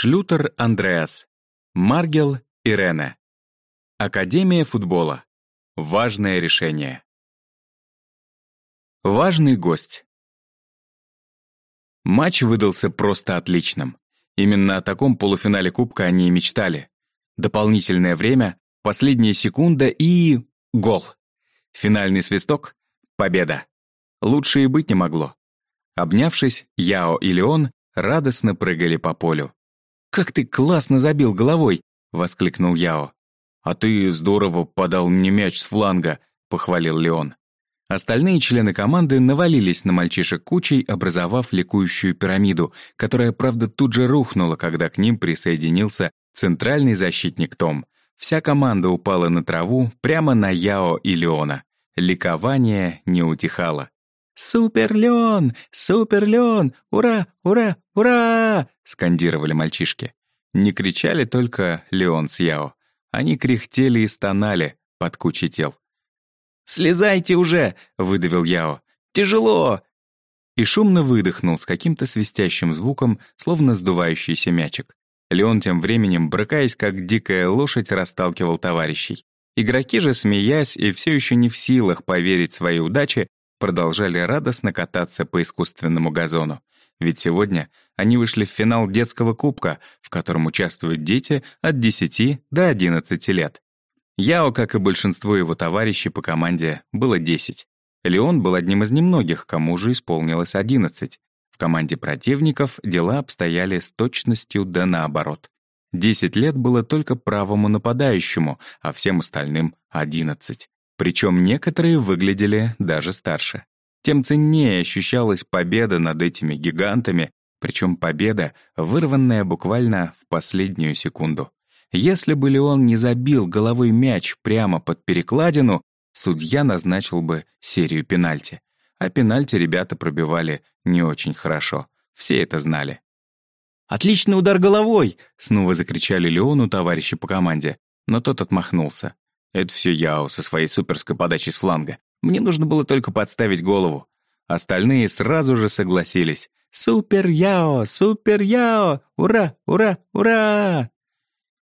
Шлютер Андреас. Маргел Ирена. Академия футбола. Важное решение. Важный гость. Матч выдался просто отличным. Именно о таком полуфинале Кубка они и мечтали. Дополнительное время, последняя секунда и... гол. Финальный свисток — победа. Лучше и быть не могло. Обнявшись, Яо и Леон радостно прыгали по полю. «Как ты классно забил головой!» — воскликнул Яо. «А ты здорово подал мне мяч с фланга», — похвалил Леон. Остальные члены команды навалились на мальчишек кучей, образовав ликующую пирамиду, которая, правда, тут же рухнула, когда к ним присоединился центральный защитник Том. Вся команда упала на траву прямо на Яо и Леона. Ликование не утихало. «Супер Леон! Супер Леон! Ура! Ура! Ура!» — скандировали мальчишки. Не кричали только Леон с Яо. Они кряхтели и стонали под кучей тел. «Слезайте уже!» — выдавил Яо. «Тяжело!» И шумно выдохнул с каким-то свистящим звуком, словно сдувающийся мячик. Леон тем временем, брыкаясь как дикая лошадь, расталкивал товарищей. Игроки же, смеясь и все еще не в силах поверить своей удаче, продолжали радостно кататься по искусственному газону. Ведь сегодня они вышли в финал детского кубка, в котором участвуют дети от 10 до 11 лет. Яо, как и большинство его товарищей по команде, было 10. Леон был одним из немногих, кому уже исполнилось 11. В команде противников дела обстояли с точностью да наоборот. 10 лет было только правому нападающему, а всем остальным — 11. Причем некоторые выглядели даже старше. Тем ценнее ощущалась победа над этими гигантами, причем победа, вырванная буквально в последнюю секунду. Если бы Леон не забил головой мяч прямо под перекладину, судья назначил бы серию пенальти. А пенальти ребята пробивали не очень хорошо. Все это знали. «Отличный удар головой!» — снова закричали Леону товарищи по команде. Но тот отмахнулся. Это все Яо со своей суперской подачей с фланга. Мне нужно было только подставить голову. Остальные сразу же согласились. «Супер Яо! Супер Яо! Ура! Ура! Ура!»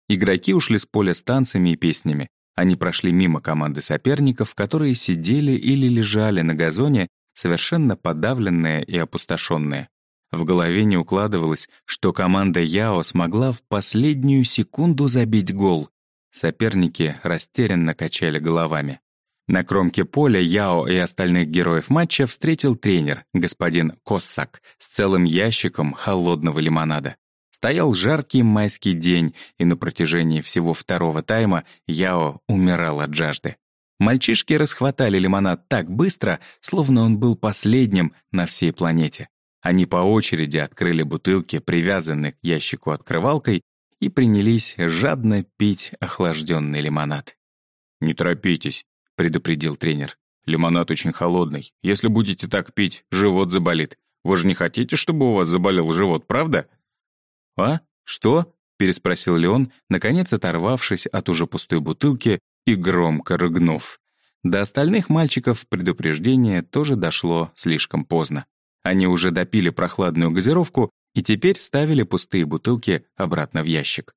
Игроки ушли с поля с танцами и песнями. Они прошли мимо команды соперников, которые сидели или лежали на газоне, совершенно подавленные и опустошенные. В голове не укладывалось, что команда Яо смогла в последнюю секунду забить гол. Соперники растерянно качали головами. На кромке поля Яо и остальных героев матча встретил тренер, господин Коссак, с целым ящиком холодного лимонада. Стоял жаркий майский день, и на протяжении всего второго тайма Яо умирал от жажды. Мальчишки расхватали лимонад так быстро, словно он был последним на всей планете. Они по очереди открыли бутылки, привязанные к ящику открывалкой, и принялись жадно пить охлажденный лимонад. «Не торопитесь», — предупредил тренер. «Лимонад очень холодный. Если будете так пить, живот заболит. Вы же не хотите, чтобы у вас заболел живот, правда?» «А? Что?» — переспросил Леон, наконец оторвавшись от уже пустой бутылки и громко рыгнув. До остальных мальчиков предупреждение тоже дошло слишком поздно. Они уже допили прохладную газировку и теперь ставили пустые бутылки обратно в ящик.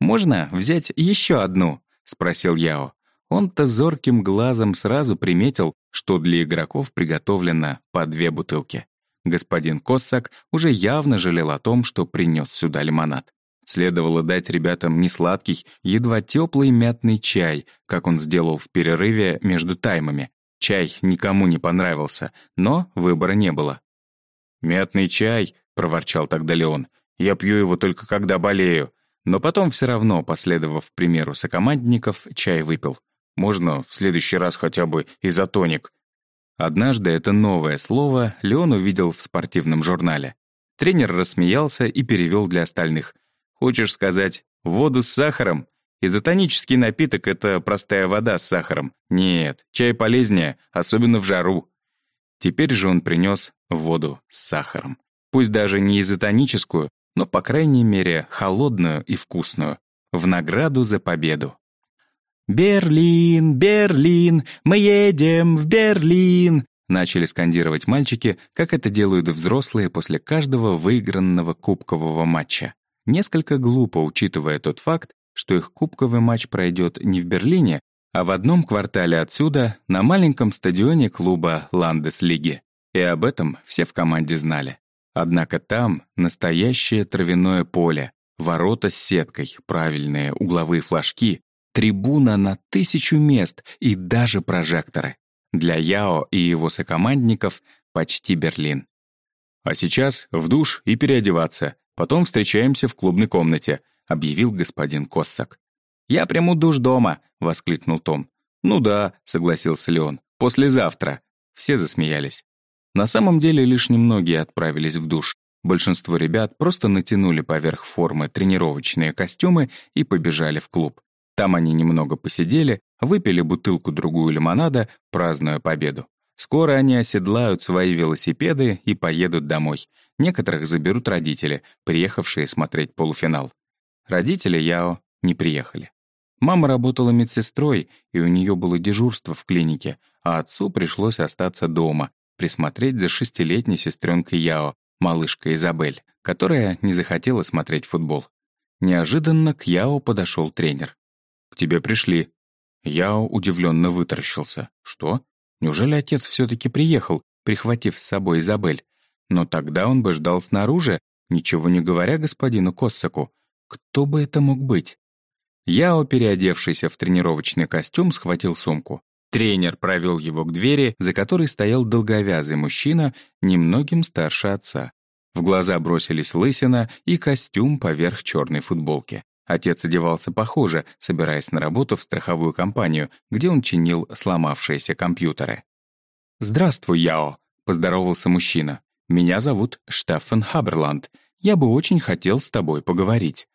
«Можно взять еще одну?» — спросил Яо. Он-то зорким глазом сразу приметил, что для игроков приготовлено по две бутылки. Господин Коссак уже явно жалел о том, что принес сюда лимонад. Следовало дать ребятам не сладкий, едва теплый мятный чай, как он сделал в перерыве между таймами. Чай никому не понравился, но выбора не было. «Мятный чай проворчал тогда Леон. «Я пью его только когда болею». Но потом все равно, последовав примеру сокомандников, чай выпил. Можно в следующий раз хотя бы изотоник. Однажды это новое слово Леон увидел в спортивном журнале. Тренер рассмеялся и перевел для остальных. «Хочешь сказать, воду с сахаром? Изотонический напиток — это простая вода с сахаром. Нет, чай полезнее, особенно в жару». Теперь же он принес воду с сахаром пусть даже не изотоническую, но, по крайней мере, холодную и вкусную, в награду за победу. «Берлин, Берлин, мы едем в Берлин!» начали скандировать мальчики, как это делают взрослые после каждого выигранного кубкового матча. Несколько глупо, учитывая тот факт, что их кубковый матч пройдет не в Берлине, а в одном квартале отсюда, на маленьком стадионе клуба Ландеслиги. И об этом все в команде знали. Однако там настоящее травяное поле, ворота с сеткой, правильные угловые флажки, трибуна на тысячу мест и даже прожекторы. Для Яо и его сокомандников почти Берлин. «А сейчас в душ и переодеваться, потом встречаемся в клубной комнате», объявил господин Коссак. «Я приму душ дома», — воскликнул Том. «Ну да», — согласился Леон, — «послезавтра». Все засмеялись. На самом деле лишь немногие отправились в душ. Большинство ребят просто натянули поверх формы тренировочные костюмы и побежали в клуб. Там они немного посидели, выпили бутылку-другую лимонада, празднуя победу. Скоро они оседлают свои велосипеды и поедут домой. Некоторых заберут родители, приехавшие смотреть полуфинал. Родители Яо не приехали. Мама работала медсестрой, и у нее было дежурство в клинике, а отцу пришлось остаться дома, присмотреть за шестилетней сестренкой Яо, малышкой Изабель, которая не захотела смотреть футбол. Неожиданно к Яо подошел тренер. «К тебе пришли». Яо удивленно вытаращился. «Что? Неужели отец все-таки приехал, прихватив с собой Изабель? Но тогда он бы ждал снаружи, ничего не говоря господину Коссаку. Кто бы это мог быть? Яо, переодевшийся в тренировочный костюм, схватил сумку. Тренер провел его к двери, за которой стоял долговязый мужчина, немногим старше отца. В глаза бросились лысина и костюм поверх черной футболки. Отец одевался похоже, собираясь на работу в страховую компанию, где он чинил сломавшиеся компьютеры. «Здравствуй, Яо», — поздоровался мужчина. «Меня зовут Штефан Хаберланд. Я бы очень хотел с тобой поговорить».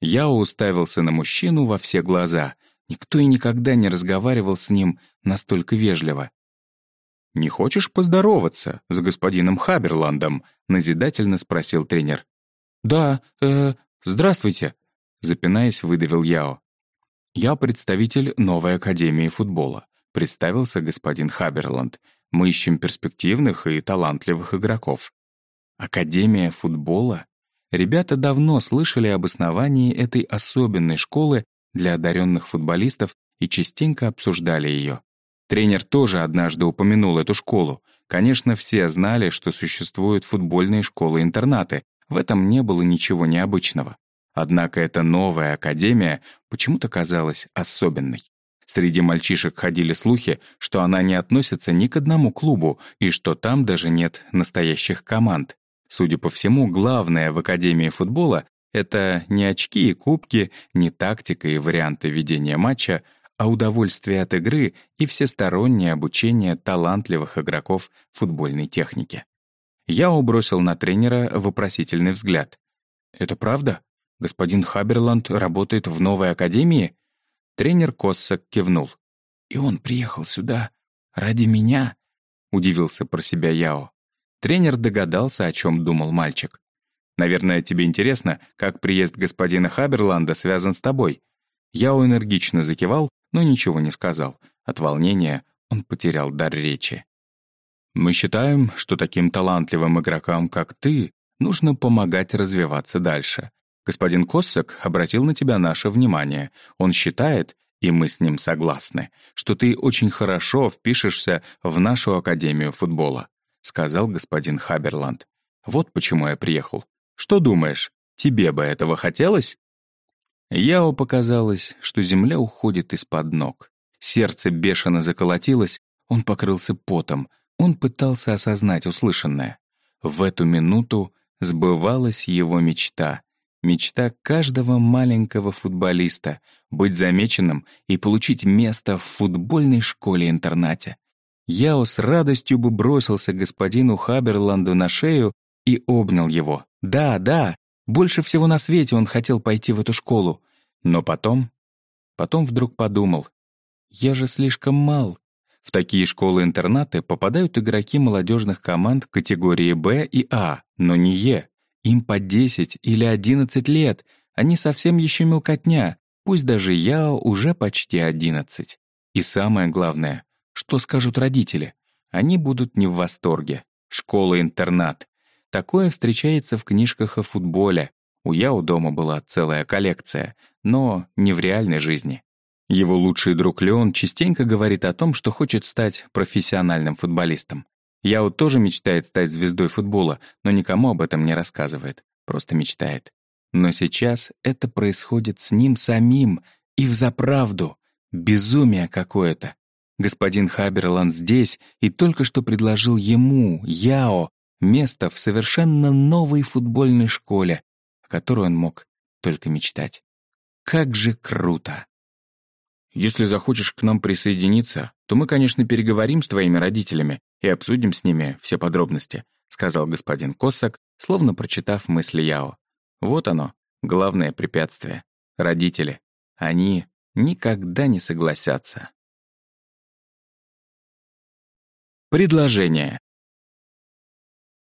Я уставился на мужчину во все глаза. Никто и никогда не разговаривал с ним настолько вежливо. «Не хочешь поздороваться с господином Хаберландом?» — назидательно спросил тренер. «Да, э, здравствуйте», — запинаясь, выдавил Яо. «Я представитель новой академии футбола», — представился господин Хаберланд. «Мы ищем перспективных и талантливых игроков». «Академия футбола?» Ребята давно слышали об основании этой особенной школы для одаренных футболистов и частенько обсуждали ее. Тренер тоже однажды упомянул эту школу. Конечно, все знали, что существуют футбольные школы-интернаты, в этом не было ничего необычного. Однако эта новая академия почему-то казалась особенной. Среди мальчишек ходили слухи, что она не относится ни к одному клубу и что там даже нет настоящих команд. Судя по всему, главное в Академии футбола — это не очки и кубки, не тактика и варианты ведения матча, а удовольствие от игры и всестороннее обучение талантливых игроков футбольной техники. Я убросил на тренера вопросительный взгляд. «Это правда? Господин Хаберланд работает в новой академии?» Тренер Коссак кивнул. «И он приехал сюда ради меня?» — удивился про себя Яо. Тренер догадался, о чем думал мальчик. «Наверное, тебе интересно, как приезд господина Хаберланда связан с тобой?» Яо энергично закивал, но ничего не сказал. От волнения он потерял дар речи. «Мы считаем, что таким талантливым игрокам, как ты, нужно помогать развиваться дальше. Господин Коссак обратил на тебя наше внимание. Он считает, и мы с ним согласны, что ты очень хорошо впишешься в нашу Академию футбола сказал господин Хаберланд. «Вот почему я приехал. Что думаешь, тебе бы этого хотелось?» Яо показалось, что земля уходит из-под ног. Сердце бешено заколотилось, он покрылся потом, он пытался осознать услышанное. В эту минуту сбывалась его мечта. Мечта каждого маленького футболиста — быть замеченным и получить место в футбольной школе-интернате. Яо с радостью бы бросился господину Хаберланду на шею и обнял его. Да, да, больше всего на свете он хотел пойти в эту школу. Но потом... Потом вдруг подумал. Я же слишком мал. В такие школы-интернаты попадают игроки молодежных команд категории Б и А, но не Е. Им по 10 или 11 лет, они совсем еще мелкотня, пусть даже Яо уже почти 11. И самое главное, что скажут родители? Они будут не в восторге. Школа-интернат. Такое встречается в книжках о футболе. У Яо дома была целая коллекция, но не в реальной жизни. Его лучший друг Леон частенько говорит о том, что хочет стать профессиональным футболистом. Яо тоже мечтает стать звездой футбола, но никому об этом не рассказывает, просто мечтает. Но сейчас это происходит с ним самим, и взаправду. Безумие какое-то. Господин Хаберланд здесь и только что предложил ему, Яо, место в совершенно новой футбольной школе, о которой он мог только мечтать. Как же круто! Если захочешь к нам присоединиться, то мы, конечно, переговорим с твоими родителями и обсудим с ними все подробности», сказал господин Косак, словно прочитав мысли Яо. Вот оно, главное препятствие. Родители. Они никогда не согласятся. Предложение.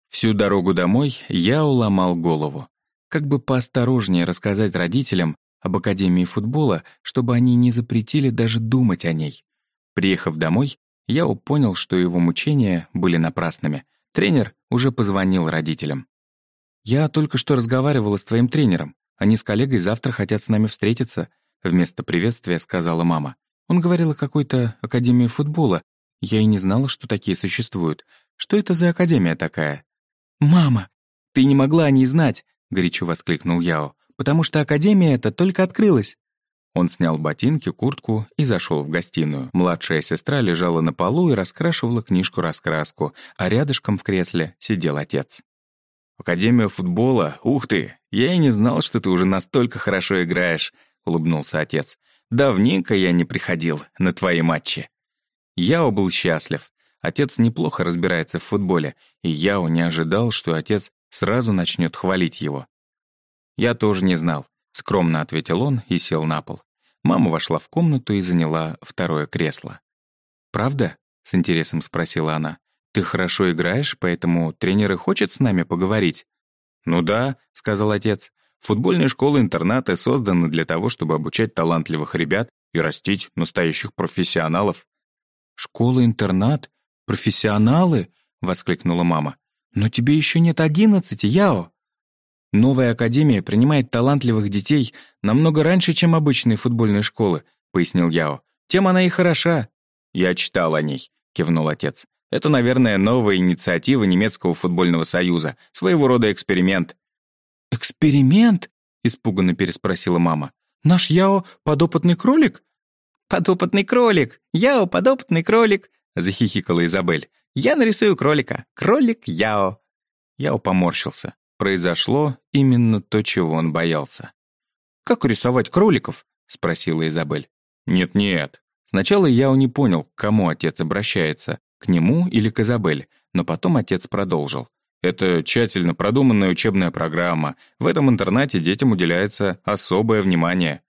Всю дорогу домой я уломал голову. Как бы поосторожнее рассказать родителям об Академии футбола, чтобы они не запретили даже думать о ней. Приехав домой, я понял, что его мучения были напрасными. Тренер уже позвонил родителям. «Я только что разговаривала с твоим тренером. Они с коллегой завтра хотят с нами встретиться», вместо приветствия сказала мама. Он говорил о какой-то академии футбола. Я и не знала, что такие существуют. Что это за академия такая? «Мама, ты не могла о ней знать!» — горячо воскликнул Яо. «Потому что академия эта только открылась!» Он снял ботинки, куртку и зашел в гостиную. Младшая сестра лежала на полу и раскрашивала книжку-раскраску, а рядышком в кресле сидел отец. «Академия футбола? Ух ты! Я и не знал, что ты уже настолько хорошо играешь», — улыбнулся отец. «Давненько я не приходил на твои матчи». Яо был счастлив. Отец неплохо разбирается в футболе, и Яо не ожидал, что отец сразу начнет хвалить его. «Я тоже не знал», — скромно ответил он и сел на пол. Мама вошла в комнату и заняла второе кресло. «Правда?» — с интересом спросила она. «Ты хорошо играешь, поэтому тренер и хочет с нами поговорить?» «Ну да», — сказал отец. «Футбольные школы-интернаты созданы для того, чтобы обучать талантливых ребят и растить настоящих профессионалов». «Школа-интернат? Профессионалы?» — воскликнула мама. «Но тебе еще нет одиннадцати, Яо!» «Новая академия принимает талантливых детей намного раньше, чем обычные футбольные школы», — пояснил Яо. «Тем она и хороша». «Я читал о ней», — кивнул отец. Это, наверное, новая инициатива немецкого футбольного союза, своего рода эксперимент. «Эксперимент?» — испуганно переспросила мама. «Наш Яо — подопытный кролик?» «Подопытный кролик! Яо — подопытный кролик!» — захихикала Изабель. «Я нарисую кролика. Кролик Яо!» Яо поморщился. Произошло именно то, чего он боялся. «Как рисовать кроликов?» — спросила Изабель. «Нет-нет». Сначала Яо не понял, к кому отец обращается, к нему или к Изабель, но потом отец продолжил. Это тщательно продуманная учебная программа. В этом интернате детям уделяется особое внимание.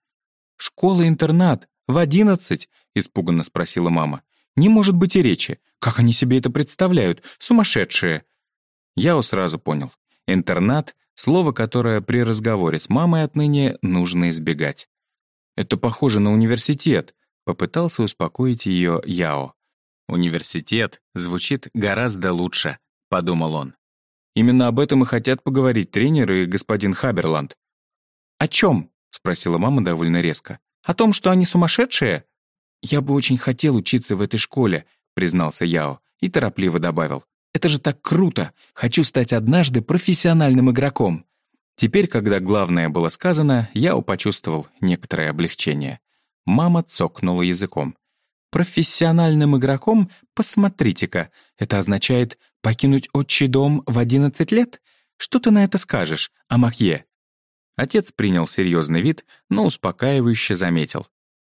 «Школа-интернат? В одиннадцать?» — испуганно спросила мама. «Не может быть и речи. Как они себе это представляют? Сумасшедшие!» Я сразу понял. Интернат — слово, которое при разговоре с мамой отныне нужно избегать. «Это похоже на университет», — попытался успокоить ее Яо. «Университет звучит гораздо лучше», — подумал он. «Именно об этом и хотят поговорить тренер и господин Хаберланд». «О чем?» — спросила мама довольно резко. «О том, что они сумасшедшие?» «Я бы очень хотел учиться в этой школе», — признался Яо и торопливо добавил. «Это же так круто! Хочу стать однажды профессиональным игроком!» Теперь, когда главное было сказано, Яо почувствовал некоторое облегчение. Мама цокнула языком. Профессиональным игроком, посмотрите-ка, это означает покинуть отчий дом в 11 лет? Что ты на это скажешь, Амахье?» Отец принял серьезный вид, но успокаивающе заметил.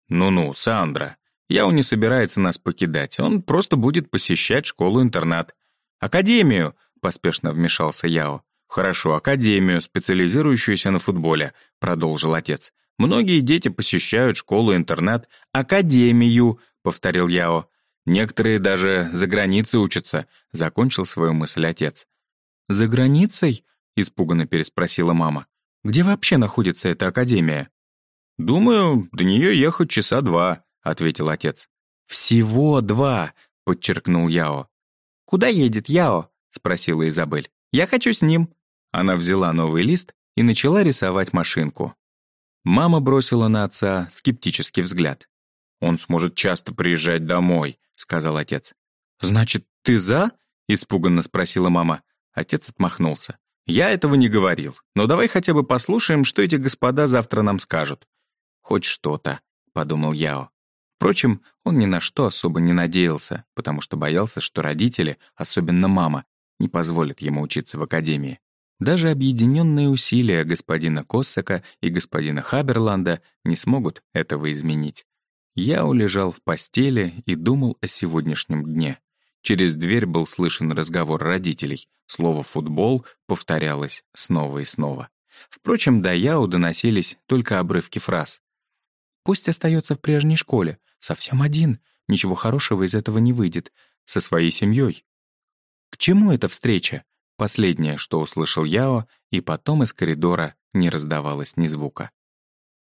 «Ну-ну, Сандра, Яу не собирается нас покидать, он просто будет посещать школу-интернат. Академию!» — поспешно вмешался Яо. «Хорошо, академию, специализирующуюся на футболе», — продолжил отец. «Многие дети посещают школу-интернат, академию, — повторил Яо. «Некоторые даже за границей учатся», — закончил свою мысль отец. «За границей?» — испуганно переспросила мама. «Где вообще находится эта академия?» «Думаю, до нее ехать часа два», — ответил отец. «Всего два», — подчеркнул Яо. «Куда едет Яо?» — спросила Изабель. «Я хочу с ним». Она взяла новый лист и начала рисовать машинку. Мама бросила на отца скептический взгляд. «Он сможет часто приезжать домой», — сказал отец. «Значит, ты за?» — испуганно спросила мама. Отец отмахнулся. «Я этого не говорил, но давай хотя бы послушаем, что эти господа завтра нам скажут». «Хоть что-то», — подумал Яо. Впрочем, он ни на что особо не надеялся, потому что боялся, что родители, особенно мама, не позволят ему учиться в академии. Даже объединенные усилия господина Коссака и господина Хаберланда не смогут этого изменить. Я улежал в постели и думал о сегодняшнем дне. Через дверь был слышен разговор родителей. Слово «футбол» повторялось снова и снова. Впрочем, до Яу доносились только обрывки фраз. «Пусть остается в прежней школе. Совсем один. Ничего хорошего из этого не выйдет. Со своей семьей. К чему эта встреча? Последнее, что услышал Яо, и потом из коридора не раздавалось ни звука.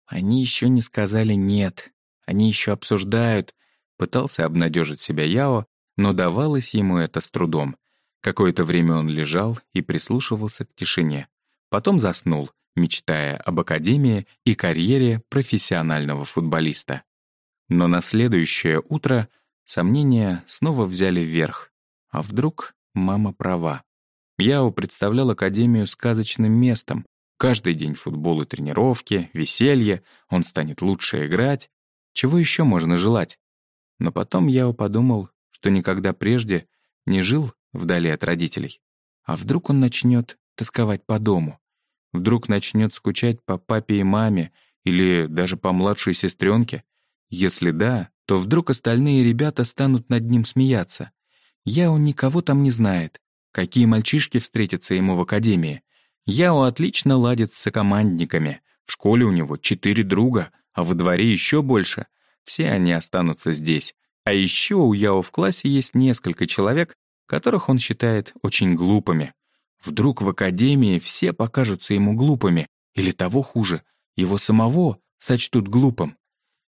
Они еще не сказали «нет». Они еще обсуждают. Пытался обнадежить себя Яо, но давалось ему это с трудом. Какое-то время он лежал и прислушивался к тишине. Потом заснул, мечтая об академии и карьере профессионального футболиста. Но на следующее утро сомнения снова взяли вверх. А вдруг мама права? Яо представлял Академию сказочным местом. Каждый день футбол и тренировки, веселье, он станет лучше играть. Чего еще можно желать? Но потом Яо подумал, что никогда прежде не жил вдали от родителей. А вдруг он начнет тосковать по дому? Вдруг начнет скучать по папе и маме или даже по младшей сестренке? Если да, то вдруг остальные ребята станут над ним смеяться. Яо никого там не знает. Какие мальчишки встретятся ему в академии? Яо отлично ладит с сокомандниками. В школе у него четыре друга, а во дворе еще больше. Все они останутся здесь. А еще у Яо в классе есть несколько человек, которых он считает очень глупыми. Вдруг в академии все покажутся ему глупыми, или того хуже, его самого сочтут глупым.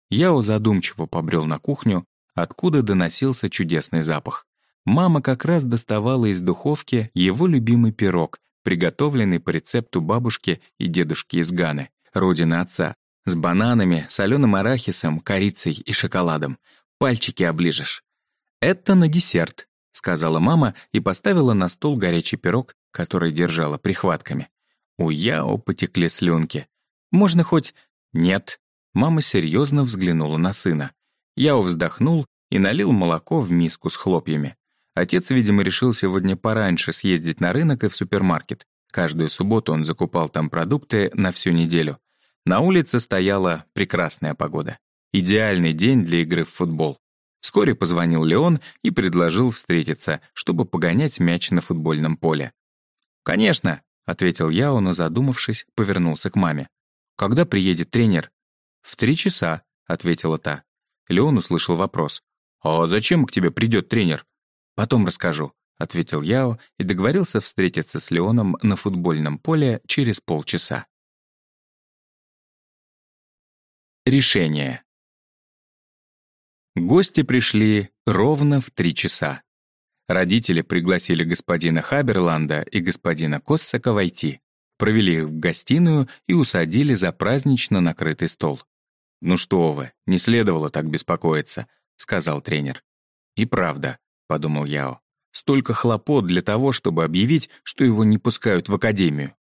Яо задумчиво побрел на кухню, откуда доносился чудесный запах. Мама как раз доставала из духовки его любимый пирог, приготовленный по рецепту бабушки и дедушки из Ганы, родины отца, с бананами, соленым арахисом, корицей и шоколадом. Пальчики оближешь. «Это на десерт», — сказала мама и поставила на стол горячий пирог, который держала прихватками. У Яо потекли слюнки. «Можно хоть...» «Нет», Мама серьезно взглянула на сына. Я вздохнул и налил молоко в миску с хлопьями. Отец, видимо, решил сегодня пораньше съездить на рынок и в супермаркет. Каждую субботу он закупал там продукты на всю неделю. На улице стояла прекрасная погода. Идеальный день для игры в футбол. Вскоре позвонил Леон и предложил встретиться, чтобы погонять мяч на футбольном поле. «Конечно», — ответил я, но, задумавшись, повернулся к маме. «Когда приедет тренер?» «В три часа», — ответила та. Леон услышал вопрос. «А зачем к тебе придет тренер?» «Потом расскажу», — ответил Яо и договорился встретиться с Леоном на футбольном поле через полчаса. Решение. Гости пришли ровно в три часа. Родители пригласили господина Хаберланда и господина Коссака войти, провели их в гостиную и усадили за празднично накрытый стол. «Ну что вы, не следовало так беспокоиться», — сказал тренер. «И правда», — подумал Яо, «столько хлопот для того, чтобы объявить, что его не пускают в академию».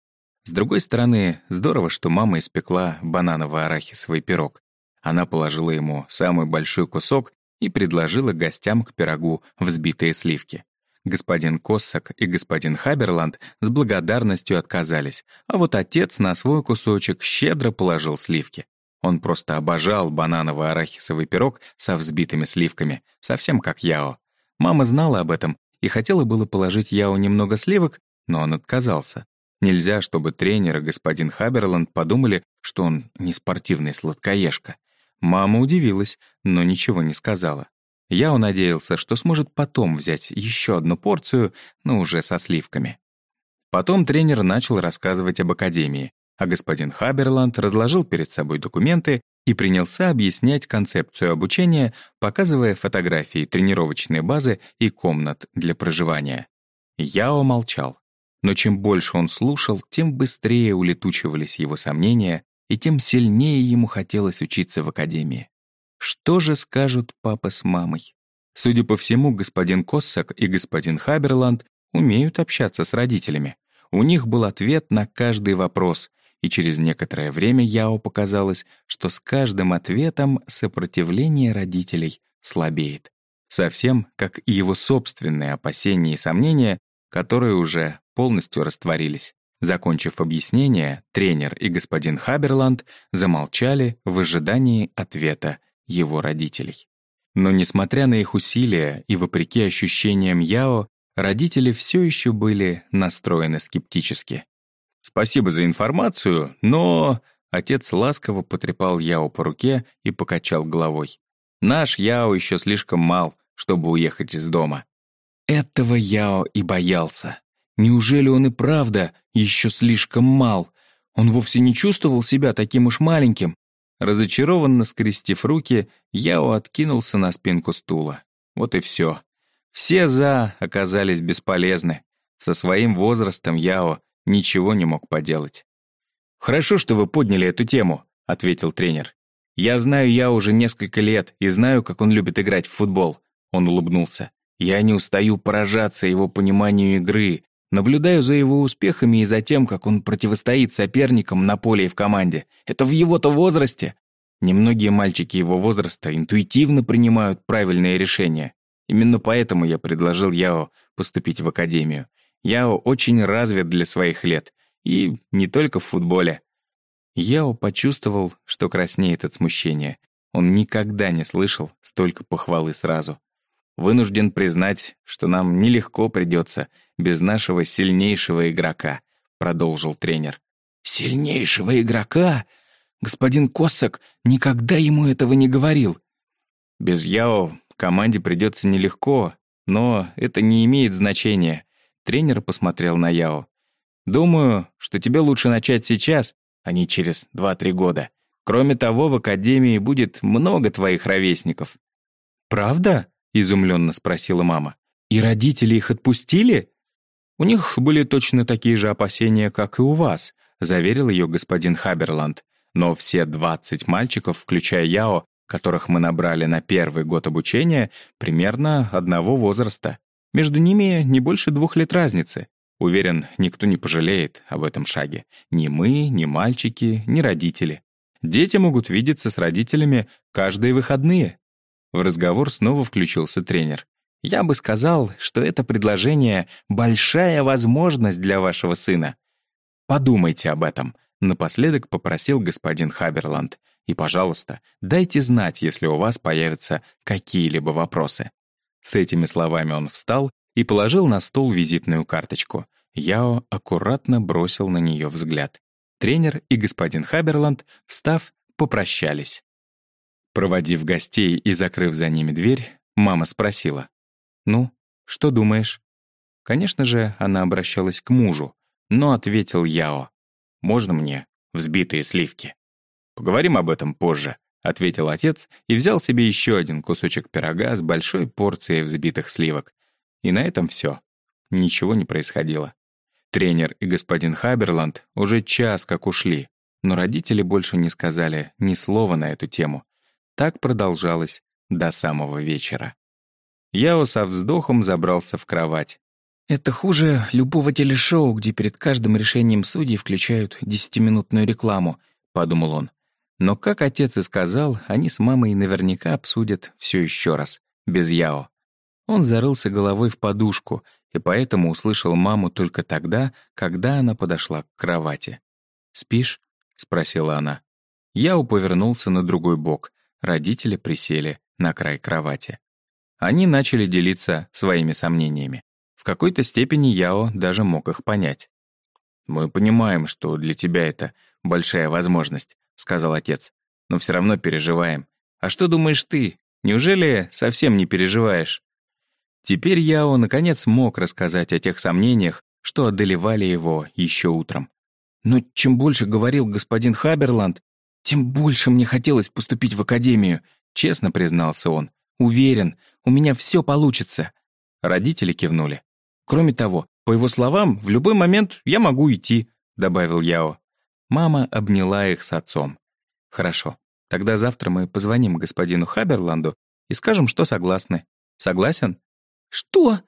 С другой стороны, здорово, что мама испекла бананово-арахисовый пирог. Она положила ему самый большой кусок и предложила гостям к пирогу взбитые сливки. Господин Коссак и господин Хаберланд с благодарностью отказались, а вот отец на свой кусочек щедро положил сливки. Он просто обожал бананово-арахисовый пирог со взбитыми сливками, совсем как Яо. Мама знала об этом и хотела было положить Яо немного сливок, но он отказался. Нельзя, чтобы тренер и господин Хаберланд подумали, что он не спортивный сладкоежка. Мама удивилась, но ничего не сказала. Яо надеялся, что сможет потом взять еще одну порцию, но уже со сливками. Потом тренер начал рассказывать об академии, а господин Хаберланд разложил перед собой документы и принялся объяснять концепцию обучения, показывая фотографии тренировочной базы и комнат для проживания. Я умолчал. Но чем больше он слушал, тем быстрее улетучивались его сомнения, и тем сильнее ему хотелось учиться в академии. Что же скажут папа с мамой? Судя по всему, господин Коссак и господин Хаберланд умеют общаться с родителями. У них был ответ на каждый вопрос, и через некоторое время Яо показалось, что с каждым ответом сопротивление родителей слабеет. Совсем как и его собственные опасения и сомнения, которые уже полностью растворились. Закончив объяснение, тренер и господин Хаберланд замолчали в ожидании ответа его родителей. Но несмотря на их усилия и вопреки ощущениям Яо, родители все еще были настроены скептически. «Спасибо за информацию, но...» Отец ласково потрепал Яо по руке и покачал головой. «Наш Яо еще слишком мал, чтобы уехать из дома». Этого Яо и боялся. Неужели он и правда еще слишком мал? Он вовсе не чувствовал себя таким уж маленьким. Разочарованно скрестив руки, Яо откинулся на спинку стула. Вот и все. Все «за» оказались бесполезны. Со своим возрастом Яо ничего не мог поделать. «Хорошо, что вы подняли эту тему», — ответил тренер. «Я знаю Яо уже несколько лет и знаю, как он любит играть в футбол». Он улыбнулся. «Я не устаю поражаться его пониманию игры, Наблюдаю за его успехами и за тем, как он противостоит соперникам на поле и в команде. Это в его-то возрасте. Немногие мальчики его возраста интуитивно принимают правильные решения. Именно поэтому я предложил Яо поступить в академию. Яо очень развит для своих лет. И не только в футболе. Яо почувствовал, что краснеет от смущения. Он никогда не слышал столько похвалы сразу. Вынужден признать, что нам нелегко придется без нашего сильнейшего игрока», — продолжил тренер. «Сильнейшего игрока? Господин Косак никогда ему этого не говорил». «Без Яо команде придется нелегко, но это не имеет значения». Тренер посмотрел на Яо. «Думаю, что тебе лучше начать сейчас, а не через 2-3 года. Кроме того, в Академии будет много твоих ровесников». «Правда?» — изумленно спросила мама. «И родители их отпустили?» «У них были точно такие же опасения, как и у вас», заверил ее господин Хаберланд. «Но все 20 мальчиков, включая Яо, которых мы набрали на первый год обучения, примерно одного возраста. Между ними не больше двух лет разницы. Уверен, никто не пожалеет об этом шаге. Ни мы, ни мальчики, ни родители. Дети могут видеться с родителями каждые выходные». В разговор снова включился тренер. Я бы сказал, что это предложение — большая возможность для вашего сына. Подумайте об этом, напоследок попросил господин Хаберланд. И, пожалуйста, дайте знать, если у вас появятся какие-либо вопросы. С этими словами он встал и положил на стол визитную карточку. Яо аккуратно бросил на нее взгляд. Тренер и господин Хаберланд, встав, попрощались. Проводив гостей и закрыв за ними дверь, мама спросила. «Ну, что думаешь?» Конечно же, она обращалась к мужу, но ответил Яо. «Можно мне взбитые сливки?» «Поговорим об этом позже», — ответил отец и взял себе еще один кусочек пирога с большой порцией взбитых сливок. И на этом все. Ничего не происходило. Тренер и господин Хаберланд уже час как ушли, но родители больше не сказали ни слова на эту тему. Так продолжалось до самого вечера. Яо со вздохом забрался в кровать. «Это хуже любого телешоу, где перед каждым решением судей включают десятиминутную рекламу», — подумал он. Но, как отец и сказал, они с мамой наверняка обсудят все еще раз, без Яо. Он зарылся головой в подушку, и поэтому услышал маму только тогда, когда она подошла к кровати. «Спишь?» — спросила она. Яо повернулся на другой бок. Родители присели на край кровати. Они начали делиться своими сомнениями. В какой-то степени Яо даже мог их понять. «Мы понимаем, что для тебя это большая возможность», — сказал отец. «Но все равно переживаем. А что думаешь ты? Неужели совсем не переживаешь?» Теперь Яо наконец мог рассказать о тех сомнениях, что одолевали его еще утром. «Но чем больше говорил господин Хаберланд, тем больше мне хотелось поступить в академию», — честно признался он. «Уверен, у меня все получится». Родители кивнули. Кроме того, По его словам, в любой момент я могу идти», — добавил Яо. Мама обняла их с отцом. «Хорошо, тогда завтра мы позвоним господину Хаберланду и скажем, что согласны. Согласен?» «Что?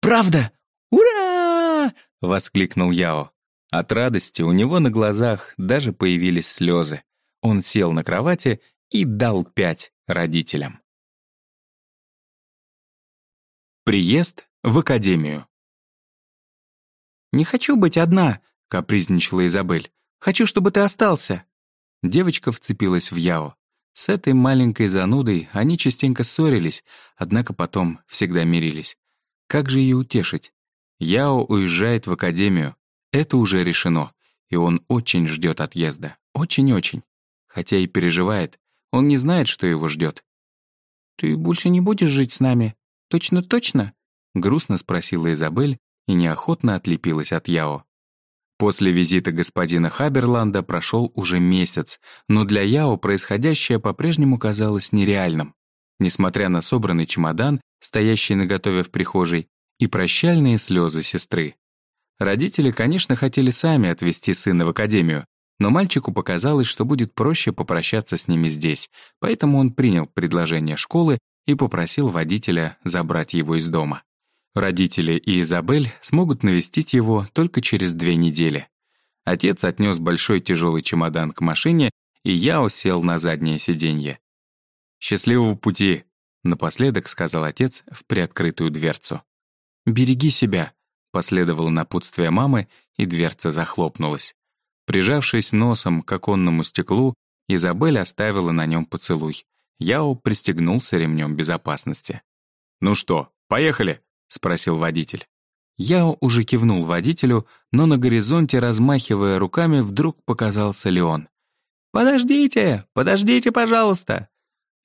Правда? Ура!» — воскликнул Яо. От радости у него на глазах даже появились слезы. Он сел на кровати и дал пять родителям. Приезд в академию. «Не хочу быть одна», — капризничала Изабель. «Хочу, чтобы ты остался». Девочка вцепилась в Яо. С этой маленькой занудой они частенько ссорились, однако потом всегда мирились. Как же ее утешить? Яо уезжает в академию. Это уже решено, и он очень ждет отъезда. Очень-очень. Хотя и переживает. Он не знает, что его ждет. «Ты больше не будешь жить с нами?» «Точно-точно?» — грустно спросила Изабель и неохотно отлепилась от Яо. После визита господина Хаберланда прошел уже месяц, но для Яо происходящее по-прежнему казалось нереальным. Несмотря на собранный чемодан, стоящий наготове в прихожей, и прощальные слезы сестры. Родители, конечно, хотели сами отвезти сына в академию, но мальчику показалось, что будет проще попрощаться с ними здесь, поэтому он принял предложение школы и попросил водителя забрать его из дома. Родители и Изабель смогут навестить его только через две недели. Отец отнес большой тяжелый чемодан к машине, и я усел на заднее сиденье. «Счастливого пути!» — напоследок сказал отец в приоткрытую дверцу. «Береги себя!» — последовало напутствие мамы, и дверца захлопнулась. Прижавшись носом к оконному стеклу, Изабель оставила на нем поцелуй. Яо пристегнулся ремнем безопасности. «Ну что, поехали?» — спросил водитель. Яо уже кивнул водителю, но на горизонте, размахивая руками, вдруг показался Леон. «Подождите! Подождите, пожалуйста!»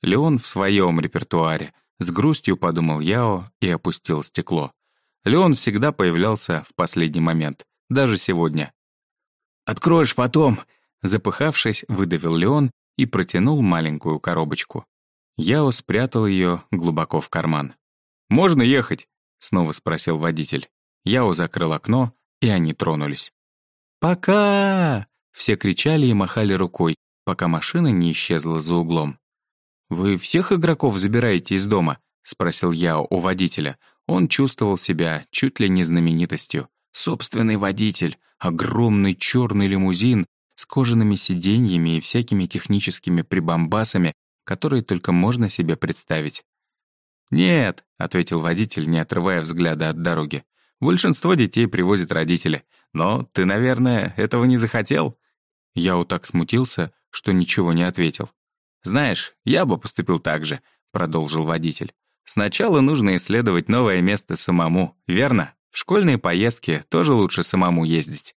Леон в своем репертуаре. С грустью подумал Яо и опустил стекло. Леон всегда появлялся в последний момент, даже сегодня. «Откроешь потом!» Запыхавшись, выдавил Леон и протянул маленькую коробочку. Яо спрятал ее глубоко в карман. «Можно ехать?» — снова спросил водитель. Яо закрыл окно, и они тронулись. «Пока!» — все кричали и махали рукой, пока машина не исчезла за углом. «Вы всех игроков забираете из дома?» — спросил Яо у водителя. Он чувствовал себя чуть ли не знаменитостью. Собственный водитель, огромный черный лимузин с кожаными сиденьями и всякими техническими прибамбасами, которые только можно себе представить. «Нет», — ответил водитель, не отрывая взгляда от дороги. «Большинство детей привозят родители. Но ты, наверное, этого не захотел?» Я так смутился, что ничего не ответил. «Знаешь, я бы поступил так же», — продолжил водитель. «Сначала нужно исследовать новое место самому, верно? В школьные поездки тоже лучше самому ездить».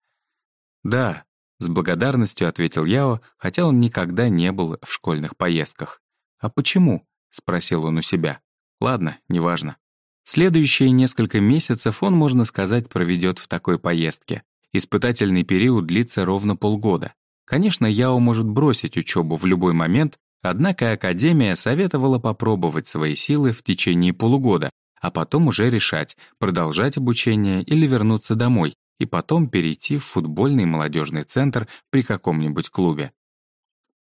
«Да», с благодарностью ответил Яо, хотя он никогда не был в школьных поездках. «А почему?» — спросил он у себя. «Ладно, неважно». Следующие несколько месяцев он, можно сказать, проведет в такой поездке. Испытательный период длится ровно полгода. Конечно, Яо может бросить учебу в любой момент, однако Академия советовала попробовать свои силы в течение полугода, а потом уже решать, продолжать обучение или вернуться домой, и потом перейти в футбольный молодежный центр при каком-нибудь клубе.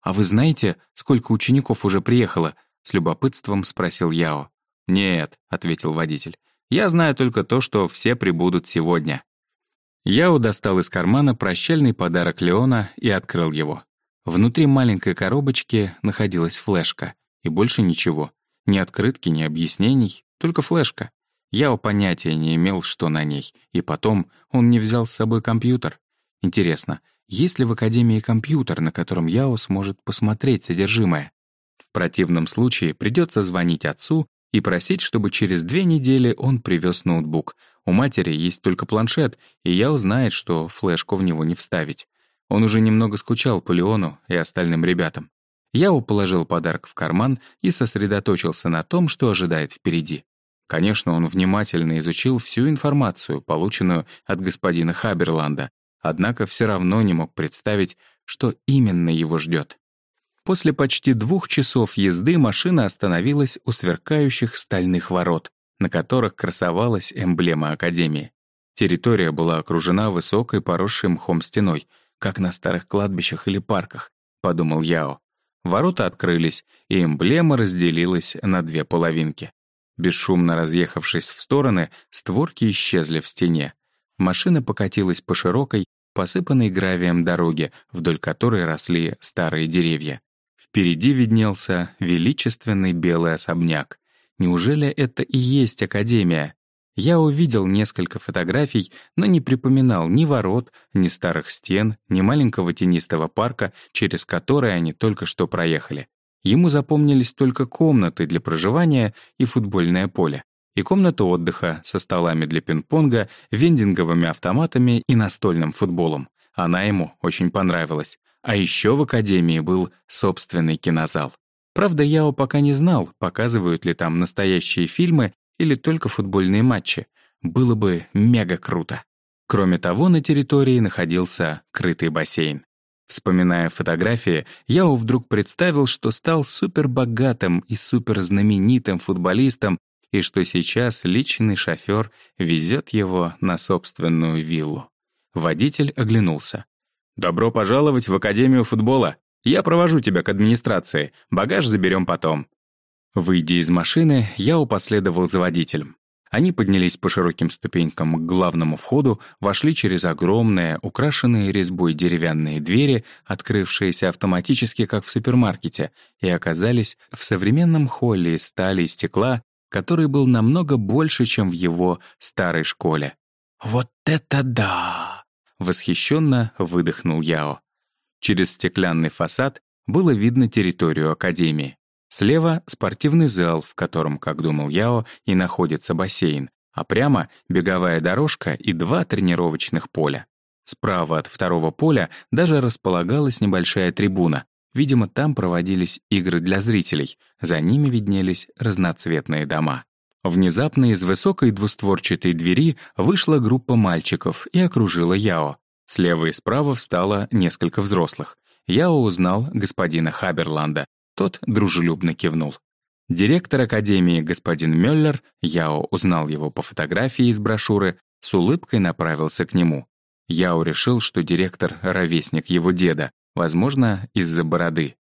«А вы знаете, сколько учеников уже приехало?» — с любопытством спросил Яо. «Нет», — ответил водитель. «Я знаю только то, что все прибудут сегодня». Яо достал из кармана прощальный подарок Леона и открыл его. Внутри маленькой коробочки находилась флешка, и больше ничего. Ни открытки, ни объяснений, только флешка. Я понятия не имел, что на ней, и потом он не взял с собой компьютер. Интересно, есть ли в Академии компьютер, на котором Яо сможет посмотреть содержимое? В противном случае придется звонить отцу и просить, чтобы через две недели он привез ноутбук. У матери есть только планшет, и Яо знает, что флешку в него не вставить. Он уже немного скучал по Леону и остальным ребятам. Яо положил подарок в карман и сосредоточился на том, что ожидает впереди. Конечно, он внимательно изучил всю информацию, полученную от господина Хаберланда, однако все равно не мог представить, что именно его ждет. После почти двух часов езды машина остановилась у сверкающих стальных ворот, на которых красовалась эмблема Академии. Территория была окружена высокой, поросшей мхом стеной, как на старых кладбищах или парках, подумал Яо. Ворота открылись, и эмблема разделилась на две половинки. Бесшумно разъехавшись в стороны, створки исчезли в стене. Машина покатилась по широкой, посыпанной гравием дороге, вдоль которой росли старые деревья. Впереди виднелся величественный белый особняк. Неужели это и есть Академия? Я увидел несколько фотографий, но не припоминал ни ворот, ни старых стен, ни маленького тенистого парка, через который они только что проехали. Ему запомнились только комнаты для проживания и футбольное поле и комната отдыха со столами для пинг-понга, вендинговыми автоматами и настольным футболом. Она ему очень понравилась. А еще в академии был собственный кинозал. Правда, Яо пока не знал, показывают ли там настоящие фильмы или только футбольные матчи. Было бы мега круто. Кроме того, на территории находился крытый бассейн. Вспоминая фотографии, Яо вдруг представил, что стал супербогатым и суперзнаменитым футболистом и что сейчас личный шофер везет его на собственную виллу. Водитель оглянулся. «Добро пожаловать в Академию футбола. Я провожу тебя к администрации. Багаж заберем потом». Выйдя из машины, я упоследовал за водителем. Они поднялись по широким ступенькам к главному входу, вошли через огромные, украшенные резьбой деревянные двери, открывшиеся автоматически, как в супермаркете, и оказались в современном холле из стали и стекла, который был намного больше, чем в его старой школе. «Вот это да!» — восхищенно выдохнул Яо. Через стеклянный фасад было видно территорию Академии. Слева — спортивный зал, в котором, как думал Яо, и находится бассейн, а прямо — беговая дорожка и два тренировочных поля. Справа от второго поля даже располагалась небольшая трибуна, Видимо, там проводились игры для зрителей, за ними виднелись разноцветные дома. Внезапно из высокой двустворчатой двери вышла группа мальчиков и окружила Яо. Слева и справа встало несколько взрослых. Яо узнал господина Хаберланда. Тот дружелюбно кивнул. Директор академии господин Мюллер, Яо узнал его по фотографии из брошюры, с улыбкой направился к нему. Яо решил, что директор — ровесник его деда, Возможно, из-за бороды.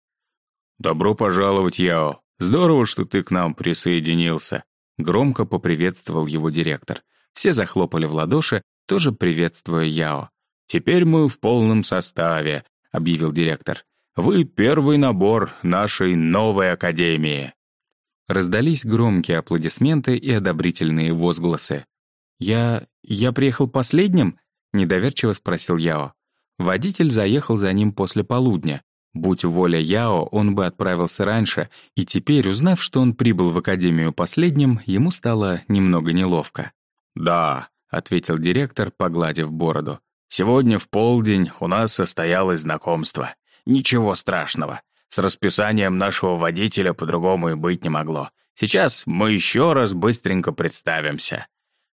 «Добро пожаловать, Яо. Здорово, что ты к нам присоединился», — громко поприветствовал его директор. Все захлопали в ладоши, тоже приветствуя Яо. «Теперь мы в полном составе», — объявил директор. «Вы первый набор нашей новой академии». Раздались громкие аплодисменты и одобрительные возгласы. «Я... я приехал последним?» — недоверчиво спросил Яо. Водитель заехал за ним после полудня. Будь воля Яо, он бы отправился раньше, и теперь, узнав, что он прибыл в академию последним, ему стало немного неловко. «Да», — ответил директор, погладив бороду. «Сегодня в полдень у нас состоялось знакомство. Ничего страшного. С расписанием нашего водителя по-другому и быть не могло. Сейчас мы еще раз быстренько представимся».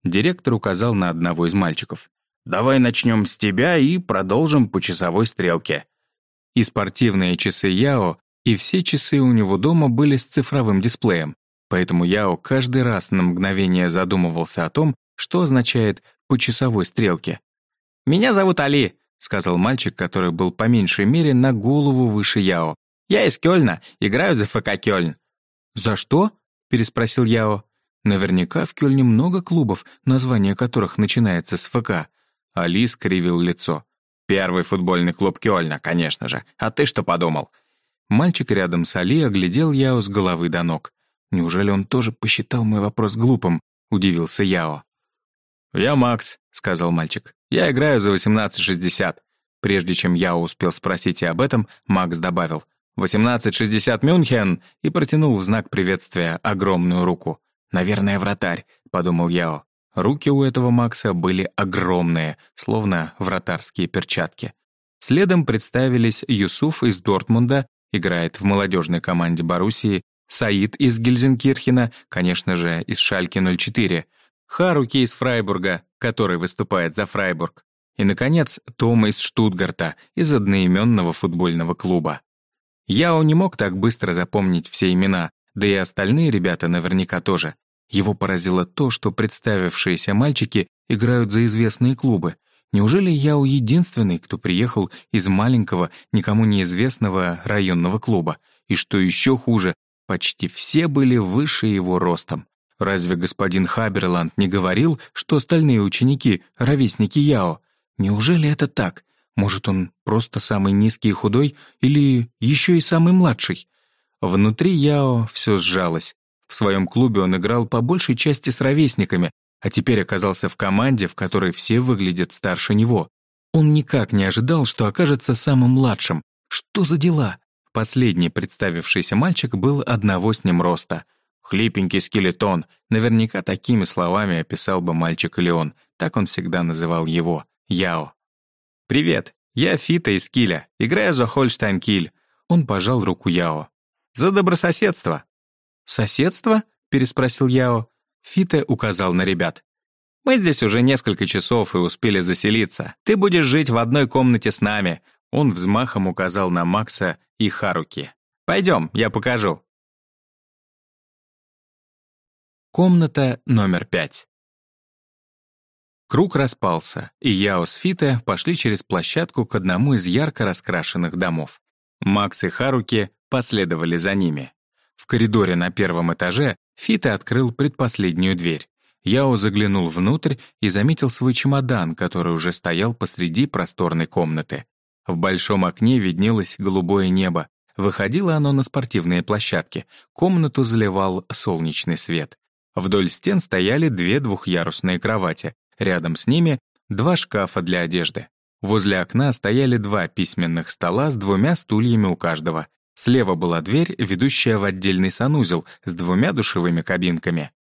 Директор указал на одного из мальчиков. Давай начнем с тебя и продолжим по часовой стрелке». И спортивные часы Яо, и все часы у него дома были с цифровым дисплеем, поэтому Яо каждый раз на мгновение задумывался о том, что означает «по часовой стрелке». «Меня зовут Али», — сказал мальчик, который был по меньшей мере на голову выше Яо. «Я из Кёльна, играю за ФК Кёльн». «За что?» — переспросил Яо. Наверняка в Кёльне много клубов, название которых начинается с ФК. Али скривил лицо. «Первый футбольный клуб Кёльна, конечно же. А ты что подумал?» Мальчик рядом с Али оглядел Яо с головы до ног. «Неужели он тоже посчитал мой вопрос глупым?» — удивился Яо. «Я Макс», — сказал мальчик. «Я играю за 1860». Прежде чем Яо успел спросить и об этом, Макс добавил «1860 Мюнхен» и протянул в знак приветствия огромную руку. «Наверное, вратарь», — подумал Яо. Руки у этого Макса были огромные, словно вратарские перчатки. Следом представились Юсуф из Дортмунда, играет в молодежной команде Боруссии, Саид из Гельзенкирхена, конечно же, из Шальки 04, Харуки из Фрайбурга, который выступает за Фрайбург, и, наконец, Том из Штутгарта, из одноименного футбольного клуба. Яо не мог так быстро запомнить все имена, да и остальные ребята наверняка тоже. Его поразило то, что представившиеся мальчики играют за известные клубы. Неужели Яо единственный, кто приехал из маленького, никому неизвестного районного клуба? И что еще хуже, почти все были выше его ростом. Разве господин Хаберланд не говорил, что остальные ученики — ровесники Яо? Неужели это так? Может, он просто самый низкий и худой, или еще и самый младший? Внутри Яо все сжалось. В своем клубе он играл по большей части с ровесниками, а теперь оказался в команде, в которой все выглядят старше него. Он никак не ожидал, что окажется самым младшим. Что за дела? Последний представившийся мальчик был одного с ним роста. «Хлипенький скелетон», наверняка такими словами описал бы мальчик или он. Так он всегда называл его, Яо. «Привет, я Фита из Киля, играю за Хольштайн Киль». Он пожал руку Яо. «За добрососедство». «Соседство?» — переспросил Яо. Фита указал на ребят. «Мы здесь уже несколько часов и успели заселиться. Ты будешь жить в одной комнате с нами». Он взмахом указал на Макса и Харуки. «Пойдем, я покажу». Комната номер пять. Круг распался, и Яо с Фите пошли через площадку к одному из ярко раскрашенных домов. Макс и Харуки последовали за ними. В коридоре на первом этаже Фита открыл предпоследнюю дверь. Яо заглянул внутрь и заметил свой чемодан, который уже стоял посреди просторной комнаты. В большом окне виднелось голубое небо. Выходило оно на спортивные площадки. Комнату заливал солнечный свет. Вдоль стен стояли две двухъярусные кровати, Рядом с ними два шкафа для одежды. Возле окна стояли два письменных стола с двумя стульями у каждого. Слева была дверь, ведущая в отдельный санузел с двумя душевыми кабинками.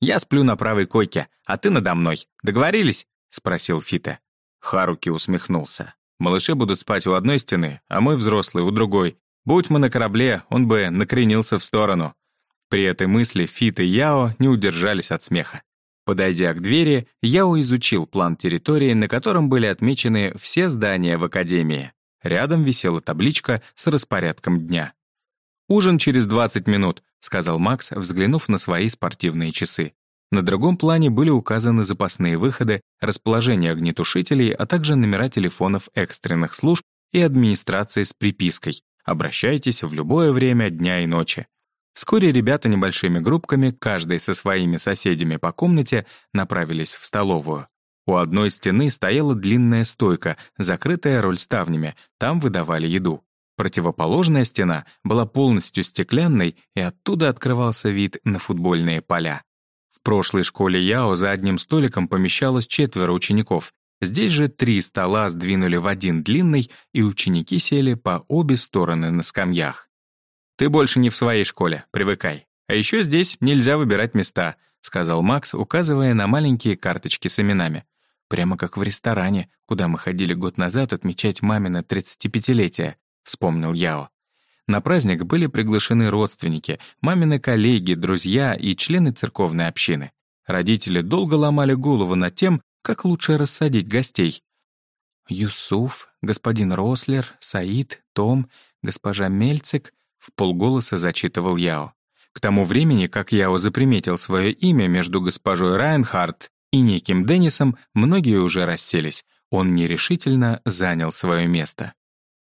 «Я сплю на правой койке, а ты надо мной. Договорились?» — спросил Фита. Харуки усмехнулся. «Малыши будут спать у одной стены, а мы, взрослые, у другой. Будь мы на корабле, он бы накренился в сторону». При этой мысли Фит и Яо не удержались от смеха. Подойдя к двери, Яо изучил план территории, на котором были отмечены все здания в Академии. Рядом висела табличка с распорядком дня. «Ужин через 20 минут», — сказал Макс, взглянув на свои спортивные часы. На другом плане были указаны запасные выходы, расположение огнетушителей, а также номера телефонов экстренных служб и администрации с припиской «Обращайтесь в любое время дня и ночи». Вскоре ребята небольшими группками, каждый со своими соседями по комнате, направились в столовую. У одной стены стояла длинная стойка, закрытая рольставнями, там выдавали еду. Противоположная стена была полностью стеклянной, и оттуда открывался вид на футбольные поля. В прошлой школе Яо за одним столиком помещалось четверо учеников. Здесь же три стола сдвинули в один длинный, и ученики сели по обе стороны на скамьях. «Ты больше не в своей школе, привыкай. А еще здесь нельзя выбирать места», — сказал Макс, указывая на маленькие карточки с именами. «Прямо как в ресторане, куда мы ходили год назад отмечать мамино 35-летие», — вспомнил Яо. На праздник были приглашены родственники, мамины коллеги, друзья и члены церковной общины. Родители долго ломали голову над тем, как лучше рассадить гостей. Юсуф, господин Рослер, Саид, Том, госпожа Мельцик, в полголоса зачитывал Яо. К тому времени, как Яо заприметил свое имя между госпожой Райнхард и неким Деннисом, многие уже расселись. Он нерешительно занял свое место.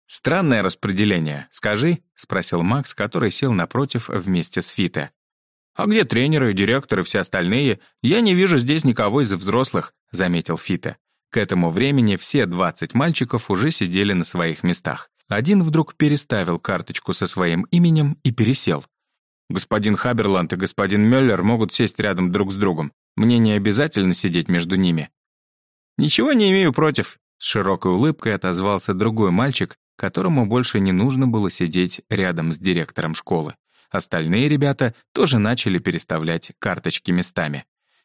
«Странное распределение, скажи», — спросил Макс, который сел напротив вместе с Фита. «А где тренеры, директоры все остальные? Я не вижу здесь никого из взрослых», — заметил Фита. К этому времени все 20 мальчиков уже сидели на своих местах. Один вдруг переставил карточку со своим именем и пересел. «Господин Хаберланд и господин Мюллер могут сесть рядом друг с другом. Мне не обязательно сидеть между ними». «Ничего не имею против», — с широкой улыбкой отозвался другой мальчик, которому больше не нужно было сидеть рядом с директором школы. Остальные ребята тоже начали переставлять карточки местами.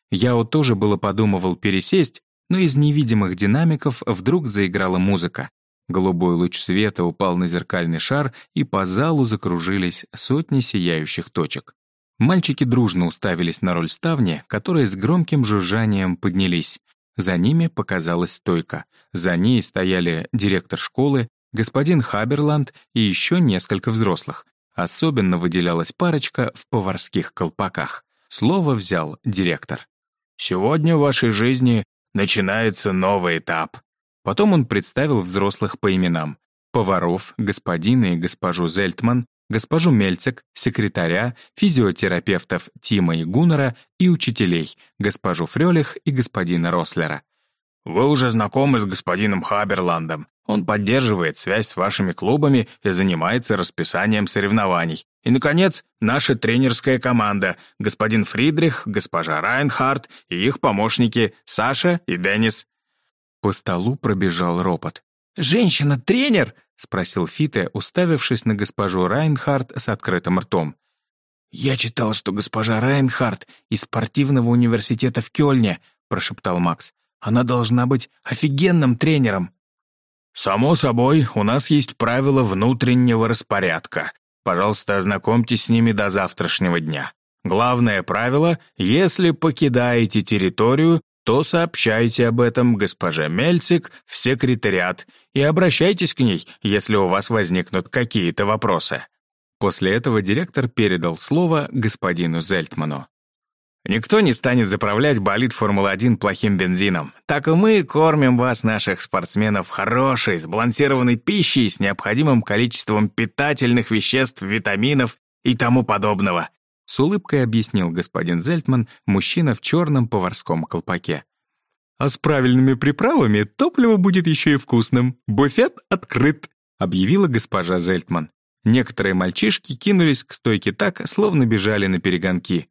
Яо тоже было подумывал пересесть, но из невидимых динамиков вдруг заиграла музыка. Голубой луч света упал на зеркальный шар, и по залу закружились сотни сияющих точек. Мальчики дружно уставились на роль ставни, которые с громким жужжанием поднялись. За ними показалась стойка. За ней стояли директор школы, господин Хаберланд и еще несколько взрослых. Особенно выделялась парочка в поварских колпаках. Слово взял директор. «Сегодня в вашей жизни начинается новый этап». Потом он представил взрослых по именам. Поваров, господина и госпожу Зельтман, госпожу Мельцек, секретаря, физиотерапевтов Тима и Гуннера и учителей, госпожу Фрёлих и господина Рослера. «Вы уже знакомы с господином Хаберландом. Он поддерживает связь с вашими клубами и занимается расписанием соревнований. И, наконец, наша тренерская команда, господин Фридрих, госпожа Райнхард и их помощники Саша и Деннис». По столу пробежал ропот. «Женщина-тренер?» — спросил Фите, уставившись на госпожу Райнхард с открытым ртом. «Я читал, что госпожа Райнхард из спортивного университета в Кёльне», — прошептал Макс. «Она должна быть офигенным тренером». «Само собой, у нас есть правила внутреннего распорядка. Пожалуйста, ознакомьтесь с ними до завтрашнего дня. Главное правило — если покидаете территорию, то сообщайте об этом госпоже Мельцик в секретариат и обращайтесь к ней, если у вас возникнут какие-то вопросы». После этого директор передал слово господину Зельтману. Никто не станет заправлять болид Формулы-1 плохим бензином. Так и мы кормим вас, наших спортсменов, хорошей, сбалансированной пищей с необходимым количеством питательных веществ, витаминов и тому подобного. С улыбкой объяснил господин Зельтман, мужчина в черном поварском колпаке. А с правильными приправами топливо будет еще и вкусным. Буфет открыт, объявила госпожа Зельтман. Некоторые мальчишки кинулись к стойке так, словно бежали на перегонки.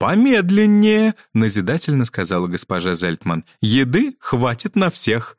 «Помедленнее», — назидательно сказала госпожа Зельтман. «Еды хватит на всех».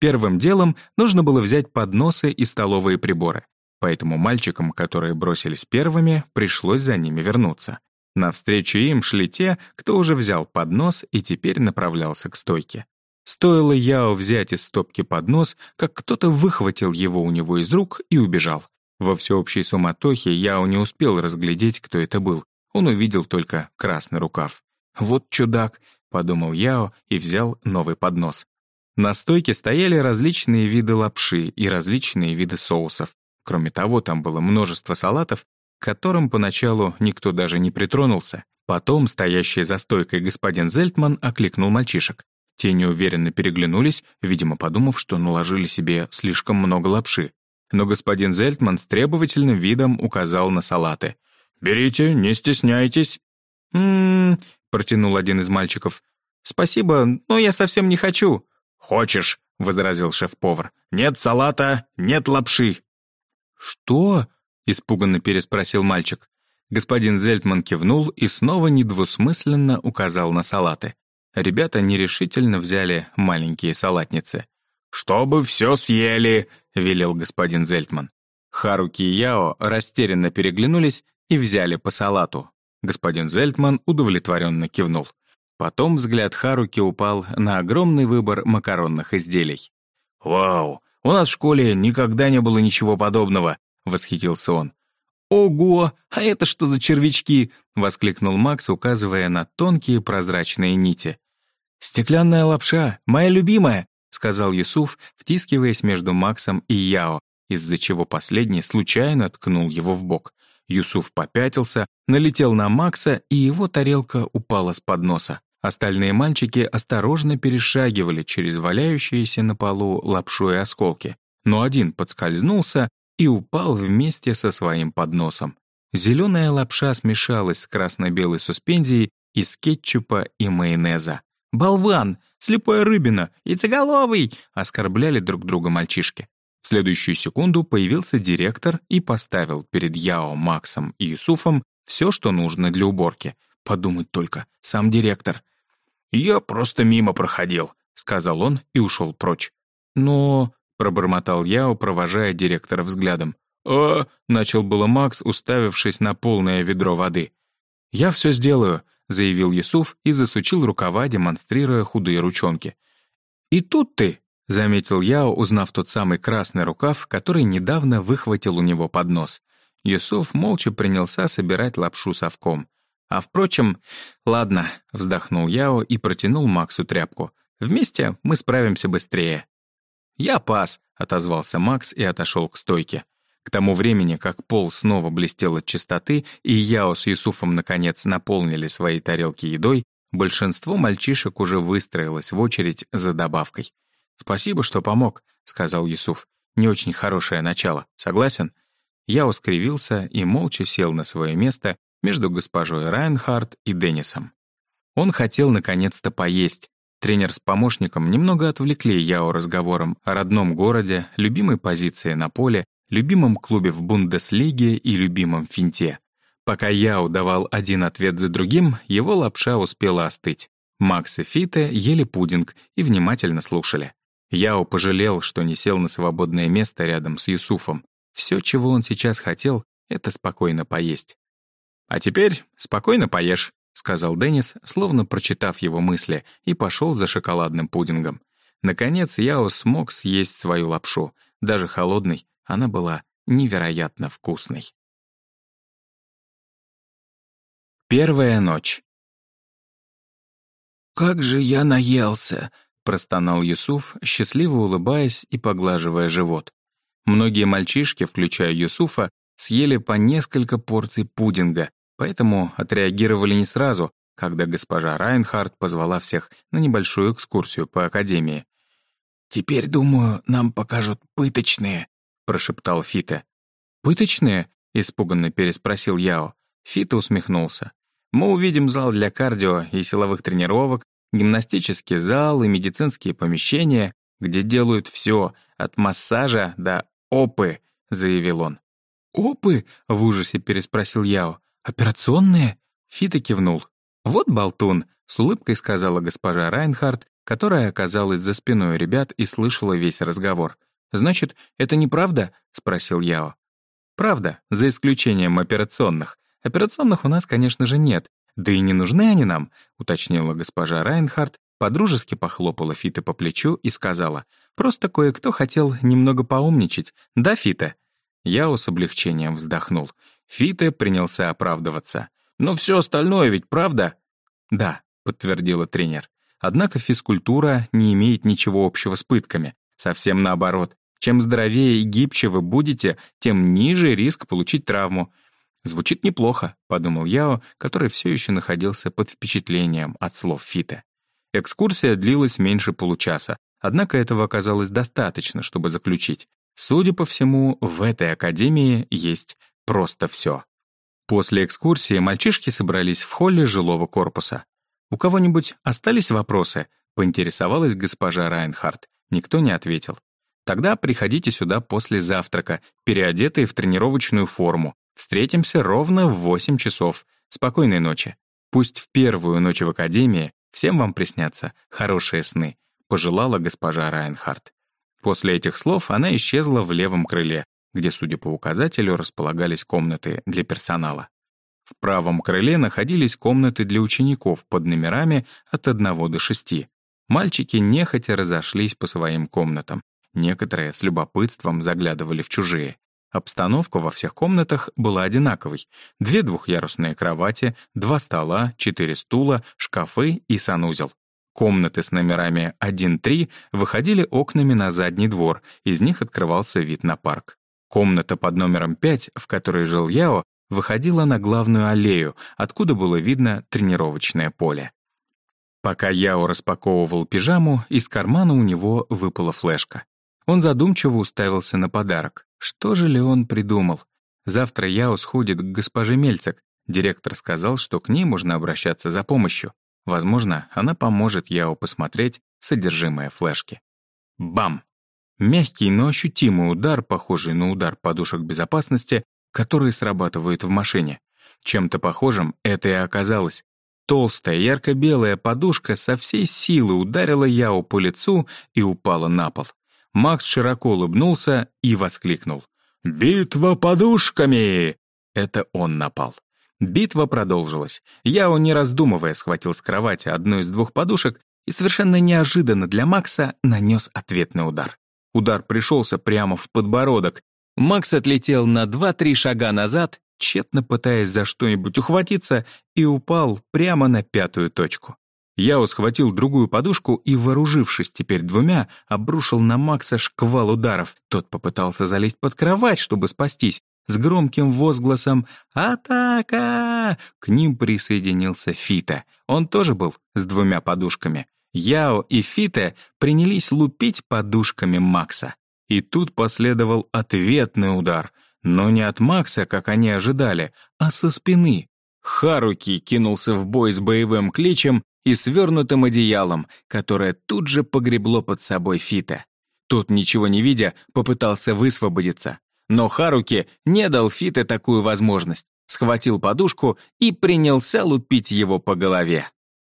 Первым делом нужно было взять подносы и столовые приборы. Поэтому мальчикам, которые бросились первыми, пришлось за ними вернуться. Навстречу им шли те, кто уже взял поднос и теперь направлялся к стойке. Стоило Яо взять из стопки поднос, как кто-то выхватил его у него из рук и убежал. Во всеобщей суматохе Яо не успел разглядеть, кто это был. Он увидел только красный рукав. «Вот чудак», — подумал Яо и взял новый поднос. На стойке стояли различные виды лапши и различные виды соусов. Кроме того, там было множество салатов, к которым поначалу никто даже не притронулся. Потом стоящий за стойкой господин Зельтман окликнул мальчишек. Те неуверенно переглянулись, видимо, подумав, что наложили себе слишком много лапши. Но господин Зельтман с требовательным видом указал на салаты — «Берите, не стесняйтесь». «М-м-м», протянул один из мальчиков. «Спасибо, но я совсем не хочу». «Хочешь», — возразил шеф-повар. «Нет салата, нет лапши». «Что?» — испуганно переспросил мальчик. Господин Зельтман кивнул и снова недвусмысленно указал на салаты. Ребята нерешительно взяли маленькие салатницы. «Чтобы все съели», — велел господин Зельтман. Харуки и Яо растерянно переглянулись и взяли по салату. Господин Зельтман удовлетворенно кивнул. Потом взгляд Харуки упал на огромный выбор макаронных изделий. «Вау, у нас в школе никогда не было ничего подобного», — восхитился он. «Ого, а это что за червячки?» — воскликнул Макс, указывая на тонкие прозрачные нити. «Стеклянная лапша, моя любимая», — сказал Юсуф, втискиваясь между Максом и Яо, из-за чего последний случайно ткнул его в бок. Юсуф попятился, налетел на Макса, и его тарелка упала с подноса. Остальные мальчики осторожно перешагивали через валяющиеся на полу лапшу и осколки, но один подскользнулся и упал вместе со своим подносом. Зеленая лапша смешалась с красно-белой суспензией из кетчупа и майонеза. «Болван! Слепая рыбина! Яйцеголовый!» — оскорбляли друг друга мальчишки. В следующую секунду появился директор и поставил перед Яо, Максом и Юсуфом все, что нужно для уборки. Подумать только, сам директор. «Я просто мимо проходил», — сказал он и ушел прочь. «Но...» — пробормотал Яо, провожая директора взглядом. «А...» — начал было Макс, уставившись на полное ведро воды. «Я все сделаю», — заявил Юсуф и засучил рукава, демонстрируя худые ручонки. «И тут ты», — заметил Яо, узнав тот самый красный рукав, который недавно выхватил у него под нос. Юсуф молча принялся собирать лапшу совком. «А впрочем, ладно», — вздохнул Яо и протянул Максу тряпку. «Вместе мы справимся быстрее». «Я пас», — отозвался Макс и отошел к стойке. К тому времени, как пол снова блестел от чистоты, и Яо с Юсуфом наконец наполнили свои тарелки едой, большинство мальчишек уже выстроилось в очередь за добавкой. «Спасибо, что помог», — сказал Юсуф. «Не очень хорошее начало. Согласен?» Я ускривился и молча сел на свое место между госпожой Райнхард и Деннисом. Он хотел наконец-то поесть. Тренер с помощником немного отвлекли Яо разговором о родном городе, любимой позиции на поле, любимом клубе в Бундеслиге и любимом финте. Пока Яо давал один ответ за другим, его лапша успела остыть. Макс и Фита ели пудинг и внимательно слушали. Яо пожалел, что не сел на свободное место рядом с Юсуфом. Все, чего он сейчас хотел, — это спокойно поесть. «А теперь спокойно поешь», — сказал Деннис, словно прочитав его мысли, и пошел за шоколадным пудингом. Наконец Яо смог съесть свою лапшу. Даже холодной она была невероятно вкусной. Первая ночь. «Как же я наелся!» — простонал Юсуф, счастливо улыбаясь и поглаживая живот. Многие мальчишки, включая Юсуфа, съели по несколько порций пудинга, поэтому отреагировали не сразу, когда госпожа Райнхард позвала всех на небольшую экскурсию по академии. «Теперь, думаю, нам покажут пыточные», — прошептал Фита. «Пыточные?» — испуганно переспросил Яо. Фита усмехнулся. «Мы увидим зал для кардио и силовых тренировок, гимнастический зал и медицинские помещения, где делают все, от массажа до опы», — заявил он. «Опы?» — в ужасе переспросил Яо. «Операционные?» — Фита кивнул. «Вот болтун», — с улыбкой сказала госпожа Райнхард, которая оказалась за спиной ребят и слышала весь разговор. «Значит, это неправда?» — спросил Яо. «Правда, за исключением операционных. Операционных у нас, конечно же, нет. Да и не нужны они нам», — уточнила госпожа Райнхард, подружески похлопала Фита по плечу и сказала, «Просто кое-кто хотел немного поумничать. Да, Фита?» Яо с облегчением вздохнул. Фите принялся оправдываться. «Но все остальное ведь правда?» «Да», — подтвердила тренер. «Однако физкультура не имеет ничего общего с пытками. Совсем наоборот. Чем здоровее и гибче вы будете, тем ниже риск получить травму. «Звучит неплохо», — подумал Яо, который все еще находился под впечатлением от слов Фита. Экскурсия длилась меньше получаса, однако этого оказалось достаточно, чтобы заключить. Судя по всему, в этой академии есть просто все. После экскурсии мальчишки собрались в холле жилого корпуса. «У кого-нибудь остались вопросы?» — поинтересовалась госпожа Райнхард. Никто не ответил. «Тогда приходите сюда после завтрака, переодетые в тренировочную форму. Встретимся ровно в 8 часов. Спокойной ночи. Пусть в первую ночь в академии всем вам приснятся хорошие сны», — пожелала госпожа Райнхард. После этих слов она исчезла в левом крыле, где, судя по указателю, располагались комнаты для персонала. В правом крыле находились комнаты для учеников под номерами от 1 до 6. Мальчики нехотя разошлись по своим комнатам. Некоторые с любопытством заглядывали в чужие. Обстановка во всех комнатах была одинаковой. Две двухъярусные кровати, два стола, четыре стула, шкафы и санузел. Комнаты с номерами 1-3 выходили окнами на задний двор, из них открывался вид на парк. Комната под номером 5, в которой жил Яо, выходила на главную аллею, откуда было видно тренировочное поле. Пока Яо распаковывал пижаму, из кармана у него выпала флешка. Он задумчиво уставился на подарок. Что же ли он придумал? Завтра Яо сходит к госпоже Мельцек. Директор сказал, что к ней можно обращаться за помощью. Возможно, она поможет Яо посмотреть содержимое флешки. Бам! Мягкий, но ощутимый удар, похожий на удар подушек безопасности, который срабатывает в машине. Чем-то похожим это и оказалось. Толстая, ярко-белая подушка со всей силы ударила Яо по лицу и упала на пол. Макс широко улыбнулся и воскликнул. «Битва подушками!» Это он напал. Битва продолжилась. Яо, не раздумывая, схватил с кровати одну из двух подушек и совершенно неожиданно для Макса нанес ответный удар. Удар пришелся прямо в подбородок. Макс отлетел на два-три шага назад, тщетно пытаясь за что-нибудь ухватиться, и упал прямо на пятую точку. Яо схватил другую подушку и, вооружившись теперь двумя, обрушил на Макса шквал ударов. Тот попытался залезть под кровать, чтобы спастись. С громким возгласом «Атака!» к ним присоединился Фита. Он тоже был с двумя подушками. Яо и Фита принялись лупить подушками Макса. И тут последовал ответный удар. Но не от Макса, как они ожидали, а со спины. Харуки кинулся в бой с боевым кличем и свернутым одеялом, которое тут же погребло под собой Фита. Тот, ничего не видя, попытался высвободиться. Но Харуки не дал Фите такую возможность, схватил подушку и принялся лупить его по голове.